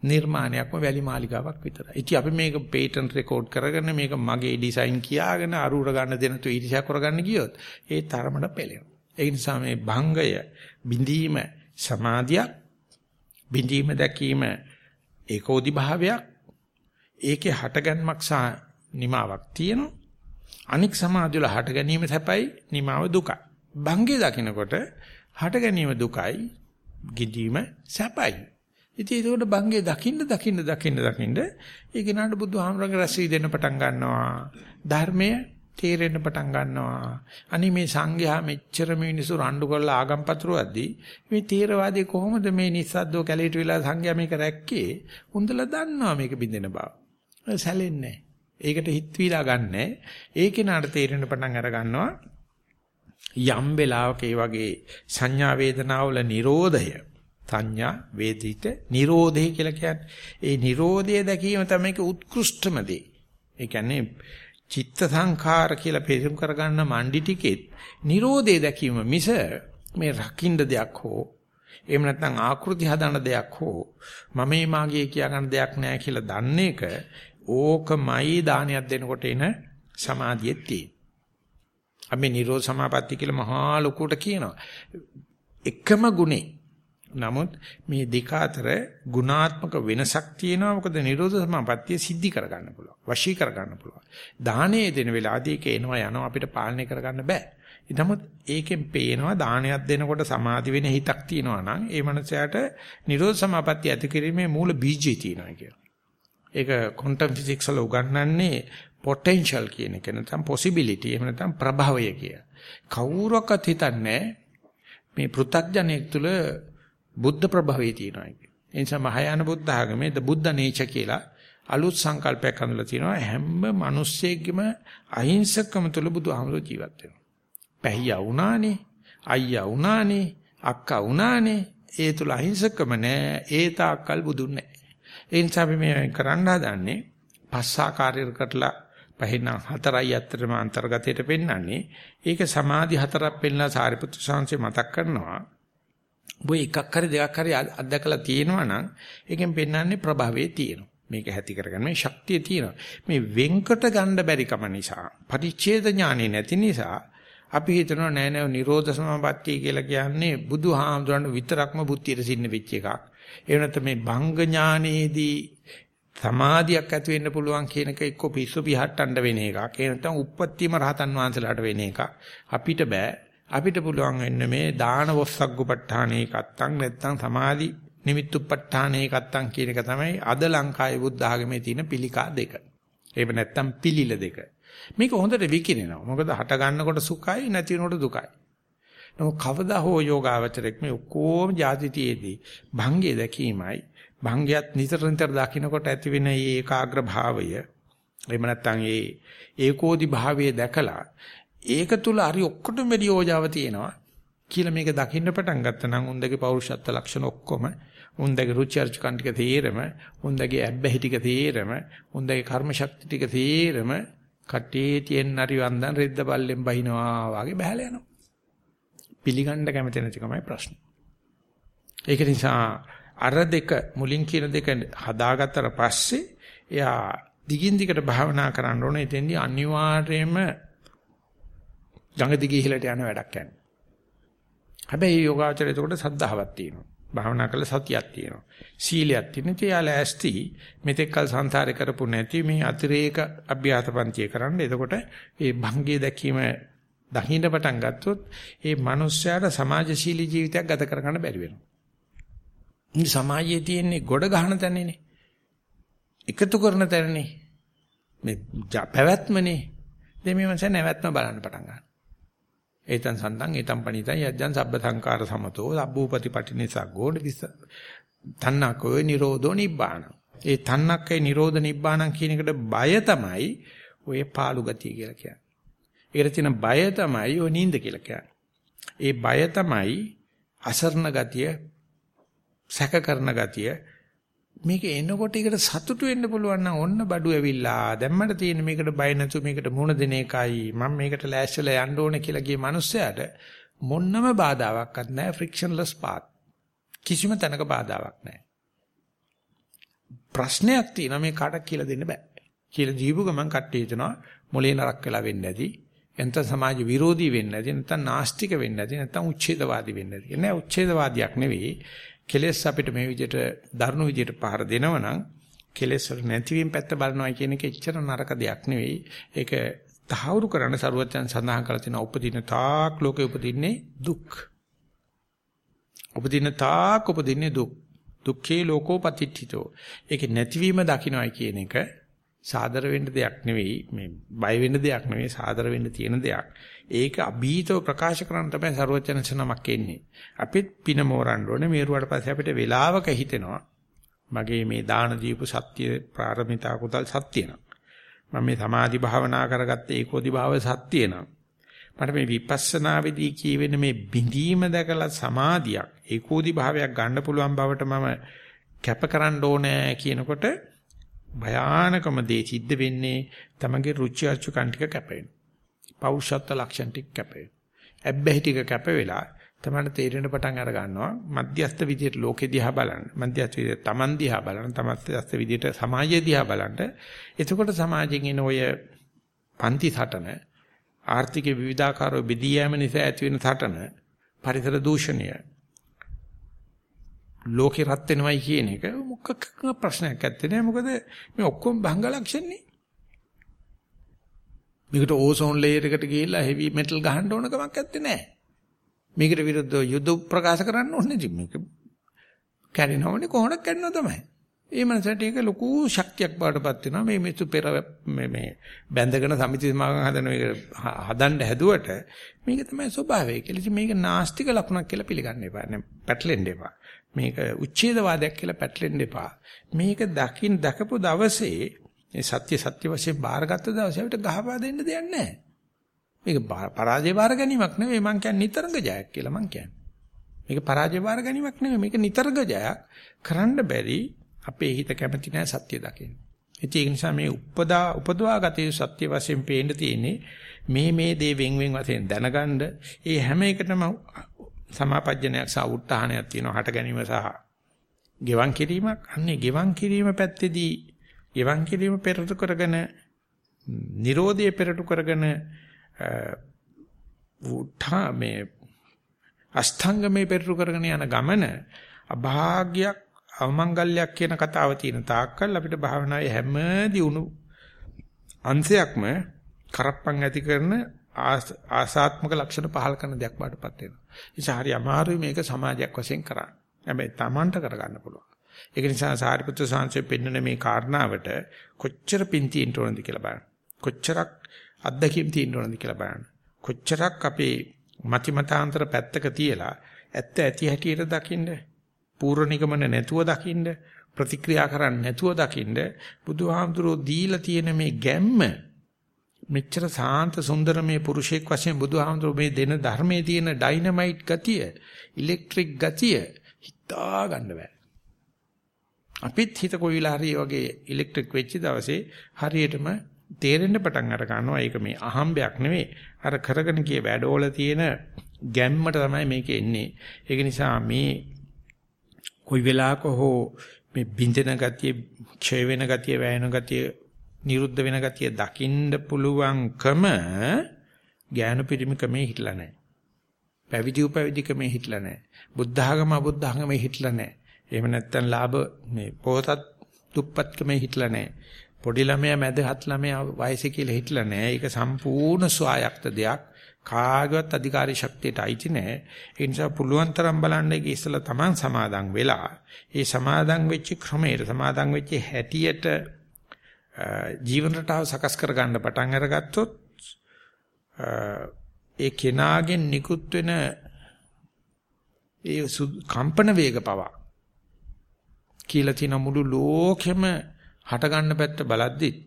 S1: නිර්මාණයක්ම වැලි මාලිගාවක් විතරයි. ඉතින් අපි මේක පේටන්ට් රෙකෝඩ් කරගෙන මේක මගේ ඩිසයින් කියාගෙන අරුර ගන්න දෙන තු ඊර්ෂ්‍යා කරගන්න ගියොත් ඒ තරමට පෙළෙනවා. ඒ නිසා මේ භංගය බිඳීම සමාධියක් බිඳීම දැකීම ඒකෝදි භාවයක්. ඒකේ හටගන්මක් සහ නිමාවක් තියෙනවා. අනික් සමාධිය වල හට ගැනීම සැපයි නිමාව දුකයි. භංගේ දකින්නකොට හට ගැනීම දුකයි ගිදීම සැපයි. ඉතින් ඒකට භංගේ දකින්න දකින්න දකින්න දකින්න ඒ කෙනාට බුදුහාමරගේ රැසී දෙන්න පටන් ගන්නවා. ධර්මයේ තේරෙන්න පටන් ගන්නවා. අනි මේ සංඝයා මෙච්චර මිනිස්සු රණ්ඩු කරලා ආගම් පතුරවද්දී මේ තේරවාදී කොහොමද මේ නිස්සද්දෝ කැලේට වෙලා සංඝයා මේක රැක්කේ? උන්දලා දන්නවා මේක බින්දෙන බව. සැලෙන්නේ ඒකට හිත වීලා ගන්නෑ. ඒකේ නාට තේරෙන්න පටන් අර ගන්නවා. යම් වෙලාවක ඒ වගේ සංඥා වේදනාවල Nirodhaය සංඥා වේදිත නිරෝධය කියලා කියන්නේ. ඒ නිරෝධය දැකීම තමයි උත්කෘෂ්ඨම දේ. ඒ කියන්නේ චිත්ත සංඛාර කියලා පෙරම් කරගන්න මණ්ඩි ටිකෙත් නිරෝධය දැකීම මිස මේ රකින්න දෙයක් හෝ එහෙම නැත්නම් ආකෘති හදන දෙයක් හෝ මම මේ මාගේ කියා ගන්න දෙයක් නෑ කියලා දන්නේ එක ඕකමයි දානයක් දෙනකොට එන සමාධියෙත් තියෙන. අපි නිරෝධ සමාපatti කියලා මහා ලොකුට කියනවා. එකම ගුණේ නමුත් මේ දෙක අතර ගුණාත්මක වෙනසක් තියෙනවා. මොකද නිරෝධ සමාපත්තිය සිද්ධි කරගන්න පුළුවන්. වශී කරගන්න පුළුවන්. දානයේ දෙන වෙලාවදී ඒක එනවා යනවා අපිට පාලනය කරගන්න බෑ. නමුත් ඒකෙන් පේනවා දානයක් දෙනකොට සමාධි වෙන හිතක් තියෙනවා නම් ඒ මනසයට නිරෝධ සමාපත්තිය ඇති කිරීමේ මූල බීජය තියෙනවා කියලා. ඒක ක්වොන්ටම් ෆිසික්ස් වල උගන්වන්නේ potential කියන එක නැත්නම් possibility එහෙම නැත්නම් ප්‍රභවය කිය. කවුරක්වත් හිතන්නේ මේ පෘථග්ජනෙක් තුල බුද්ධ ප්‍රභවය තියෙනවා කිය. ඒ නිසා මහායාන බුද්ධ ආගමේ ද බුද්ධ නේච කියලා අලුත් සංකල්පයක් හඳුලා තියෙනවා හැම මිනිස්සෙකම අහිංසකම තුල බුදුහාමුදුරුවෝ ජීවත් වෙනවා. පැහියා වුණානේ, අයියා වුණානේ, අක්කා වුණානේ. ඒ තුල අහිංසකම නෑ. ඒ තාක්කල් බුදුන් නෑ. ඒ නිසා අපි මේ කරන්න හදන්නේ පස් ආකාරයකටලා පහින හතරයි අතරම අන්තර්ගතයට පෙන්වන්නේ. ඒක සමාධි හතරක් පෙන්ලා සාරිපුත්‍ර සාංශේ මතක් කරනවා. ඔබ එකක් හරි දෙකක් හරි අත්දකලා තියෙනවා නම් ඒකෙන් පෙන්වන්නේ ප්‍රභවයේ තියෙනවා. මේක ඇති කරගන්න මේ ශක්තිය තියෙනවා. මේ වෙන්කට ගන්න බැරි කම නිසා, පරිච්ඡේද ඥානෙ නැති නිසා අපි හිතනවා නෑ නෑ නිරෝධ සමාපත්තිය කියලා කියන්නේ බුදුහාමුදුරන් විතරක්ම බුද්ධියට සින්න වෙච්ච එකක්. ඒ නැත්නම් මේ භංග ඥානයේදී සමාධියක් ඇති වෙන්න පුළුවන් කියන එක එක්ක පිස්සු පිහට්ටන්න වෙන එකක්. ඒ නැත්නම් උප්පත්තියම රහතන් වහන්සේලාට වෙන එකක්. අපිට බෑ. අපිට පුළුවන් වෙන්න මේ දාන වස්සග්ගුපට්ඨානේ කත්තං නැත්නම් සමාධි නිමිත්තුප්පට්ඨානේ කත්තං කියන එක තමයි අද ලංකාවේ බුද්ධ ආගමේ තියෙන පිළිකා දෙක. එහෙම නැත්නම් පිළිල දෙක. මේක හොඳට විකිනෙනවා. මොකද හට ගන්නකොට සුඛයි නැති වෙනකොට දුකයි. නමුත් කවදා හෝ යෝගාවචරයක් මේ ඔක්කොම જાතිතියේදී භංගය දැකීමයි භංගයත් නිතර නිතර දකින්නකොට ඇතිවෙන මේ ඒකාග්‍ර භාවය එහෙම නැත්නම් ඒ ඒකෝදි භාවයේ දැකලා ඒක තුල හරි ඔක්කොටම වැඩි යෝජාව තියෙනවා කියලා මේක දකින්න පටන් ගත්තා නම් උන්දගේ පෞරුෂත්ව ලක්ෂණ ඔක්කොම උන්දගේ රුචි අරුචිකන් ටික තේරෙම උන්දගේ ඇබ්බැහි ටික තේරෙම උන්දගේ කර්ම ශක්ති ටික තේරෙම කටේ තියෙන හරි වන්දන රෙද්ද පල්ලෙන් බහිනවා වගේ බහැලා යනවා පිළිගන්න කැමති නැතිකමයි ප්‍රශ්නේ. ඒක නිසා අර දෙක මුලින් කියන දෙක හදාගත්තට පස්සේ එයා දිගින් දිගට භාවනා කරන්න ඕනේ. එතෙන්දී අනිවාර්යයෙන්ම ගඟ දිගේ ඉහළට යන වැඩක් යන්නේ. හැබැයි යෝගාචරය එතකොට සද්ධාවක් තියෙනවා. භාවනා කළ සතියක් තියෙනවා. සීලයක් තියෙනවා. තියාල ඇස්ති මෙතෙක්කල් සංසාරේ කරපු නැති මේ අතිරේක අභ්‍යාසපන්තිය කරන්න. එතකොට මේ භංගයේ දැකීම දකින්න පටන් ගත්තොත් ඒ මනුස්සයාට සමාජශීලී ජීවිතයක් ගත කරගන්න බැරි වෙනවා. මේ සමාජයේ තියෙන්නේ ගොඩ ගහන තැනනේ. එකතු කරන තැනනේ. මේ පැවැත්මනේ. දැන් මේ මනස නැවැත්ම බලන්න පටන් ගන්නවා. ඒතන් සන්තං ඒතම් පණිතං යජ්ජං සබ්බ සංකාර සමතෝ සබ්බූපති පටිනිසග්ගෝ විස තන්නකෝ නිරෝධෝ නිබ්බාන. ඒ තන්නක්කේ නිරෝධ නිබ්බානං කියන එකට බය තමයි ඔය පාළු ගතිය කියලා කියන්නේ. ඒකට තියෙන බය තමයි ඔය නිින්ද කියලා කියන්නේ. ඒ බය තමයි අසරණ ගතිය, සැක කරන ගතිය. මේක එනකොට ඒකට සතුටු වෙන්න පුළුවන් නම් ඔන්න බඩු ඇවිල්ලා. දැම්මට තියෙන මේකට බය නැතු මේකට මුණ දෙන එකයි. මම මේකට ලෑස්තිලා යන්න ඕනේ කියලා ගිය මිනිස්සයාට මොන්නම බාධාවක්වත් නැහැ ෆ්‍රික්ෂන්ලස් පාත්. කිසිම තැනක බාධාවක් නැහැ. ප්‍රශ්නයක් තියෙනවා මේ කාටක් කියලා දෙන්න බෑ. කියලා ජීවු ගමන් කට්ටිය හිතනවා මොලේ නරක් වෙලා වෙන්නේ නැති එතන සමාජ විරෝධී වෙන්නේ නැති නැත්නම් නාස්තික වෙන්නේ නැති නැත්නම් උච්ඡේදවාදී වෙන්නේ නැති. නෑ උච්ඡේදවාදියක් නෙවෙයි. කෙලෙස් අපිට මේ විදිහට දරුණු විදිහට පහර දෙනවනම් කෙලෙස් වල නැතිවීම පැත්ත බලනවා කියන එක එච්චර නරක දෙයක් නෙවෙයි. ඒක තහවුරු කරන්න සරුවචන් සඳහන් කරලා තියෙන උපදින තාක් ලෝකේ උපදින්නේ දුක්. උපදින තාක් උපදින්නේ දුක්. දුක්ඛේ ලෝකෝ පතිට්ඨිතෝ. ඒක නැතිවීම දකින්නයි කියන එක සාදර වෙන්න දෙයක් නෙවෙයි මේ බය වෙන්න දෙයක් නෙවෙයි සාදර වෙන්න තියෙන දෙයක්. ඒක අභීතව ප්‍රකාශ කරන්න තමයි ਸਰවචනසනමක් එන්නේ. අපිත් පින මෝරන්න ඕනේ මේරුවාට පස්සේ අපිට වෙලාවක හිතෙනවා මගේ මේ දාන දීපු සත්‍ය ප්‍රාරමිතා කුතල් සත්‍ය නම් මම මේ සමාධි භාවනා කරගත්තේ ඒකෝදි භාව සත්‍ය නම් මට මේ විපස්සනාවේදී කියවෙන මේ බිඳීම දැකලා සමාධියක් ඒකෝදි භාවයක් ගන්න පුළුවන් බවට මම කැපකරන්න ඕනේ කියනකොට භයානකම දේ සිද්ධ වෙන්නේ තමගේ රුචි අරුචිකන් ටික කැප වෙනවා. පෞරුෂත්ව ලක්ෂණ ටික කැප වෙනවා. ඇබ්බැහි ටික කැප වෙලා තමයි තේරෙන පටන් අර ගන්නවා මධ්‍යස්ථ විදියට ලෝකෙ දිහා බලන්න මධ්‍යස්ථ විදියට Taman දිහා බලන්න තමත්ස්ථ විදියට සමාජය දිහා බලන්න එතකොට සමාජයෙන් එන ඔය පන්ති සටන ආර්ථික විවිධාකාරව බෙදී යෑම නිසා ඇති වෙන සටන පරිසර දූෂණය ලෝකේ රත් වෙනවයි කියන එක මොකක් ප්‍රශ්නයක් ඇත්තේ නෑ මොකද මේ ඔක්කොම භංග ලක්ෂණනේ මේකට ඕසෝන් ලේයර් එකට ගිහිල්ලා හෙවි මෙටල් ගහන්න ඕන කමක් නැත්තේ නෑ මේකට විරුද්ධව යුද්ධ ප්‍රකාශ කරන්න ඕනේ ඉතින් මේක කැඩෙනවනේ කොහොමද කැඩෙනව තමයි. ඒ මනසට ඒක ලොකු ශක්තියක් බාටපත් වෙනවා මේ මිසු පෙර මේ මේ බැඳගෙන සමිති සමාගම් හදන මේක හදන්න හැදුවට මේක තමයි ස්වභාවය කියලා. ඉතින් මේක නාස්තික ලක්ෂණක් කියලා පිළිගන්න එපා. නේ පැටලෙන්න එපා. මේක උච්ඡේදවාදයක් කියලා පැටලෙන්න එපා. මේක දකින් දකපු දවසේ ඒ සත්‍ය සත්‍ය වශයෙන් බාරගත්ත දවසේ අපිට ගහපා දෙන්න දෙයක් නැහැ. මේක පරාජය බාර ගැනීමක් නෙවෙයි මං කියන්නේ නිතරංග ජයක් කියලා මං කියන්නේ. මේක පරාජය බාර ගැනීමක් නෙවෙයි මේක නිතරංග ජයක්. කරන්න බැරි අපේ හිත කැමති නැහැ සත්‍ය දකින්න. ඒක නිසා මේ උපදා උපදවා ගතේ සත්‍ය වශයෙන් පේන්න තියෙන්නේ මේ මේ දේ වෙන් වෙන් වශයෙන් දැනගන්න ඒ හැම එකටම සමාපජ්ජනයක් සහ උත්හානයක් තියෙනවා හට ගැනීම සහ. ගෙවන් කිරීමක්? අන්නේ ගෙවන් කිරීම පැත්තේදී ගෙවන් කිරීම පෙරට කරගෙන Nirodhe පෙරට කරගෙන උඨා මේ අෂ්ටාංගමේ පෙරටු කරගෙන යන ගමන අභාග්‍යයක් අවමංගල්‍යයක් කියන කතාව තියෙන තාක්කල් අපිට භාවනාවේ හැම දියුණු අංශයක්ම කරප්පන් ඇති කරන ආසාත්මක ලක්ෂණ පහල කරන දෙයක් බාටපත් වෙනවා. ඒ හරි අමාරුයි මේක සමාජයක් වශයෙන් කරන්න. හැබැයි Tamanට කරගන්න පුළුවන්. ඒක නිසා සාරිපුත්‍ර සාංශයෙන් පෙන්වන මේ කාරණාවට කොච්චර පින්තියින්ට ඕනද කියලා බලන්න. කොච්චරක් අත්දැකීම් තියෙන්න ඕනද කියලා බලන්න. කොච්චරක් අපේ මතිමතාන්තර පැත්තක තියලා ඇත්ත ඇති හැටියට දකින්න, පූර්ව නිගමන නැතුව දකින්න, ප්‍රතික්‍රියා කරන්නේ නැතුව දකින්න බුදුහාමුදුරෝ දීලා තියෙන මේ ගැම්ම මෙච්චර සාන්ත සුන්දර මේ පුරුෂයෙක් වශයෙන් බුදුහාමුදුරෝ මේ දෙන ධර්මයේ තියෙන ඩයිනමයිට් ගතිය, ඉලෙක්ට්‍රික් ගතිය හිතා ගන්න බෑ. අපිත් හිත කොයිලා හරි වගේ ඉලෙක්ට්‍රික් වෙච්ච දවසේ හරියටම තේරෙන්න පටන් අර ගන්නවා. ඒක මේ අහම්බයක් නෙවෙයි. අර කරගෙන ගිය වැඩවල තියෙන ගැම්මට තමයි මේක එන්නේ. ඒක නිසා මේ කොයි වෙලාවක හෝ මේ බින්දෙන ගතිය, ක්ෂය වෙන ගතිය, වැයෙන ගතිය, නිරුද්ධ වෙන ගතිය දකින්න පුළුවන්කම ඥාන පිරිමිකමේ හිටලා නැහැ. පැවිදි උපවිදිකමේ හිටලා නැහැ. බුද්ධ ආගම අබුද්ධ ආගමේ හිටලා නැහැ. එහෙම නැත්නම් ලාභ මේ පොහතත් දුප්පත්කමේ හිටලා නැහැ. පොඩි ළමයා මැද හත් ළමයා වයසේ කියලා හිටලා නැහැ. ඒක සම්පූර්ණ ස්වායක්ත දෙයක්. කාගවත් අධිකාරී ශක්තියට අයිති නැහැ. ඒ නිසා පුළුවන් තරම් බලන්න ඒක ඉස්සලා Taman සමාදන් වෙලා ඒ සමාදන් වෙච්ච ක්‍රමයට සමාදන් වෙච්ච හැටියට ජීවන රටාව සකස් කර ගන්න පටන් අරගත්තොත් ඒ කෙනාගෙන් නිකුත් වෙන ඒ කම්පන වේග පවා කියලා තියෙන මුළු ලෝකෙම හට ගන්න පැත්ත බලද්දිත්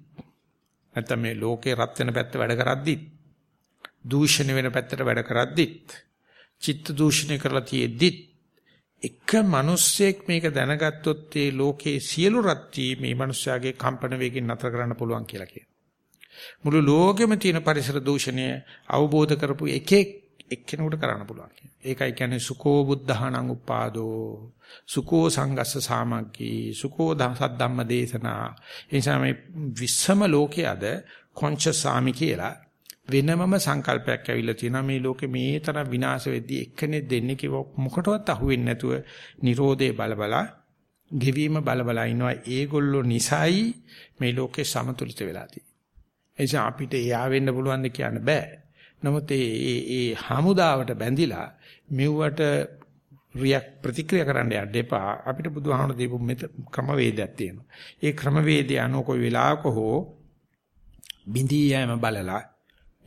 S1: නැත්නම් මේ ලෝකේ රත් වෙන පැත්ත වැඩ කරද්දිත් දූෂණ වෙන පැත්තට වැඩ කරද්දිත් චිත්ත දූෂණය කරලා තියෙද්දිත් එක මිනිස්සෙක් මේක දැනගත්තොත් ඒ ලෝකේ සියලු රත් මේ මිනිස්යාගේ කම්පන වේගින් නතර කරන්න පුළුවන් කියලා කියනවා. මුළු ලෝකෙම තියෙන පරිසර දූෂණය අවබෝධ කරපු එකෙක් එක්කෙනෙකුට කරන්න පුළුවන් කියන්නේ. ඒකයි කියන්නේ සුකෝ බුද්ධහණං උපාදෝ සුකෝ සංගස්ස සාමග්ගී සුකෝ සද්ධම්ම දේශනා. ඒ නිසා මේ විස්සම ලෝකයේ අද කොන්ෂස් සාමි කියලා වෙනමම සංකල්පයක් ඇවිල්ලා තියෙනවා මේ ලෝකේ මේ තරම් විනාශ වෙද්දී එක්කෙනෙක් දෙන්නේ කිව මොකටවත් අහුවෙන්නේ නැතුව Nirodhe බලබලා ගෙවීම බලබලා ඉනවා ඒගොල්ලෝ නිසයි මේ ලෝකේ සමතුලිත වෙලා තියෙන්නේ. එනිසා අපිට එයා වෙන්න පුළුවන් ද කියන්න බෑ. නමුත් ඒ ඒ හමුදාවට බැඳිලා මෙව්වට රියක් ප්‍රතික්‍රියා කරන්න යන්න එපා. අපිට බුදුහාමුදුරු දීපු මෙත ක්‍රමවේදයක් තියෙනවා. ඒ ක්‍රමවේදය අනුව කොයි වෙලාවක හෝ බින්දී යෑම බලලා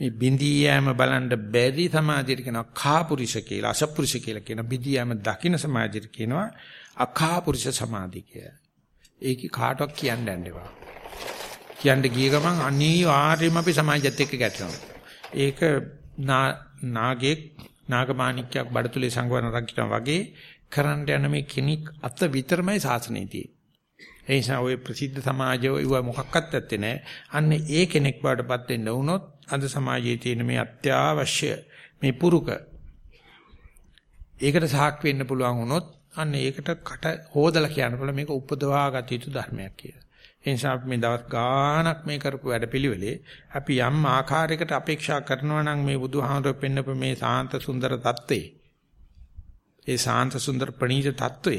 S1: මේ බින්දී යෑම බලන්න බැරි සමාජයට කියනවා කාපුරුෂ කියලා, අසපුරුෂ කියලා කියන බින්දී යෑම දකින්න සමාජයට කියනවා අකාපුරුෂ සමාධිය කියලා. ඒක කාටවත් කියන්න යන්න එපා. කියන්න ගිය ගමන් අනිවාර්යයෙන්ම අපි සමාජයත් එක්ක ගැටෙනවා. ඒක නාගෙක් නාගමාණික්යක් බඩතුලේ සංගවන රකින්න වගේ කරන්න යන මේ කෙනෙක් අත විතරමයි සාසනීතියි. ඒ නිසා ওই ප්‍රසිද්ධ සමාජය ඒව මොකක්වත් ඇත්තේ නැහැ. අන්න ඒ කෙනෙක් බවටපත් වෙන්න වුණොත් අද සමාජයේ තියෙන මේ අත්‍යවශ්‍ය මේ පුරුක ඒකට සාක් වෙන්න පුළුවන් වුණොත් අන්න ඒකට කට හොදලා කියන්න පුළුවන් මේක උපදවා ගත යුතු ධර්මයක් කියලා. ඒ නිසා අපි මේ දවස් ගාණක් මේ කරපු වැඩපිළිවෙලේ අපි යම් ආකාරයකට අපේක්ෂා කරනවා නම් මේ බුදුහාමරෙන් පෙන්නපු මේ සාන්ත සුන්දර தත්ත්වේ ඒ සාන්ත සුන්දර ප්‍රණීත தত্ত্বය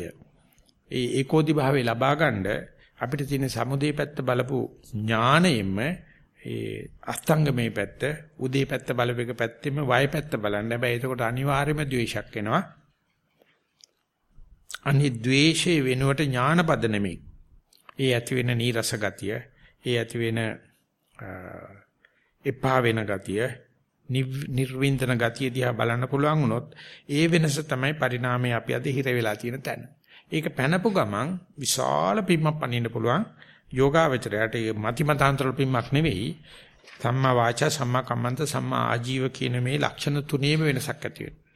S1: ඒ ඒකෝදි භාවයේ ලබා ගන්න අපිට තියෙන සමුදේ පැත්ත බලපු ඥාණයෙම ඒ අස්තංගමේ පැත්ත උදේ පැත්ත බලපෙක පැත්තෙම වය පැත්ත බලන්න. හැබැයි එතකොට අනිවාර්යයෙන්ම ද්වේෂයක් එනවා. අනිත් ද්වේෂයේ වෙනුවට ඥානපද නෙමෙයි. ඒ ඇති වෙන නීරස ගතිය, ඒ ඇති වෙන එපා වෙන ගතිය, නිර්වින්දන ගතිය දිහා බලන්න පුළුවන් වුණොත් ඒ වෙනස තමයි පරිණාමයේ අපි අද හිර වෙලා තියෙන තැන. ඒක පැනපු ගමන් විශාල පිම්මක් පනින්න පුළුවන් යෝගාවචරයට ඒ මතිමතාන්තර පිම්මක් නෙවෙයි සම්මා වාචා සම්මා කම්මන්ත සම්මා ආජීව කියන මේ ලක්ෂණ තුනේම වෙනසක් ඇති වෙනවා.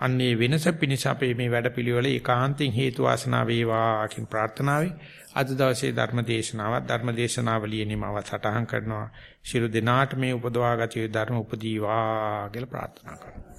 S1: අන්නේ වෙනස පිණිස අපේ මේ වැඩපිළිවෙල ඒකාන්තයෙන් හේතු වාසනා වේවා කියන ප්‍රාර්ථනාවයි අද දවසේ ධර්ම දේශනාවත් ධර්ම දේශනාවලියෙනිම අව සටහන් කරනවා. ශිරු දිනාට මේ උපදවාගත යුතු ධර්ම උපදීවා කියලා ප්‍රාර්ථනා කරනවා.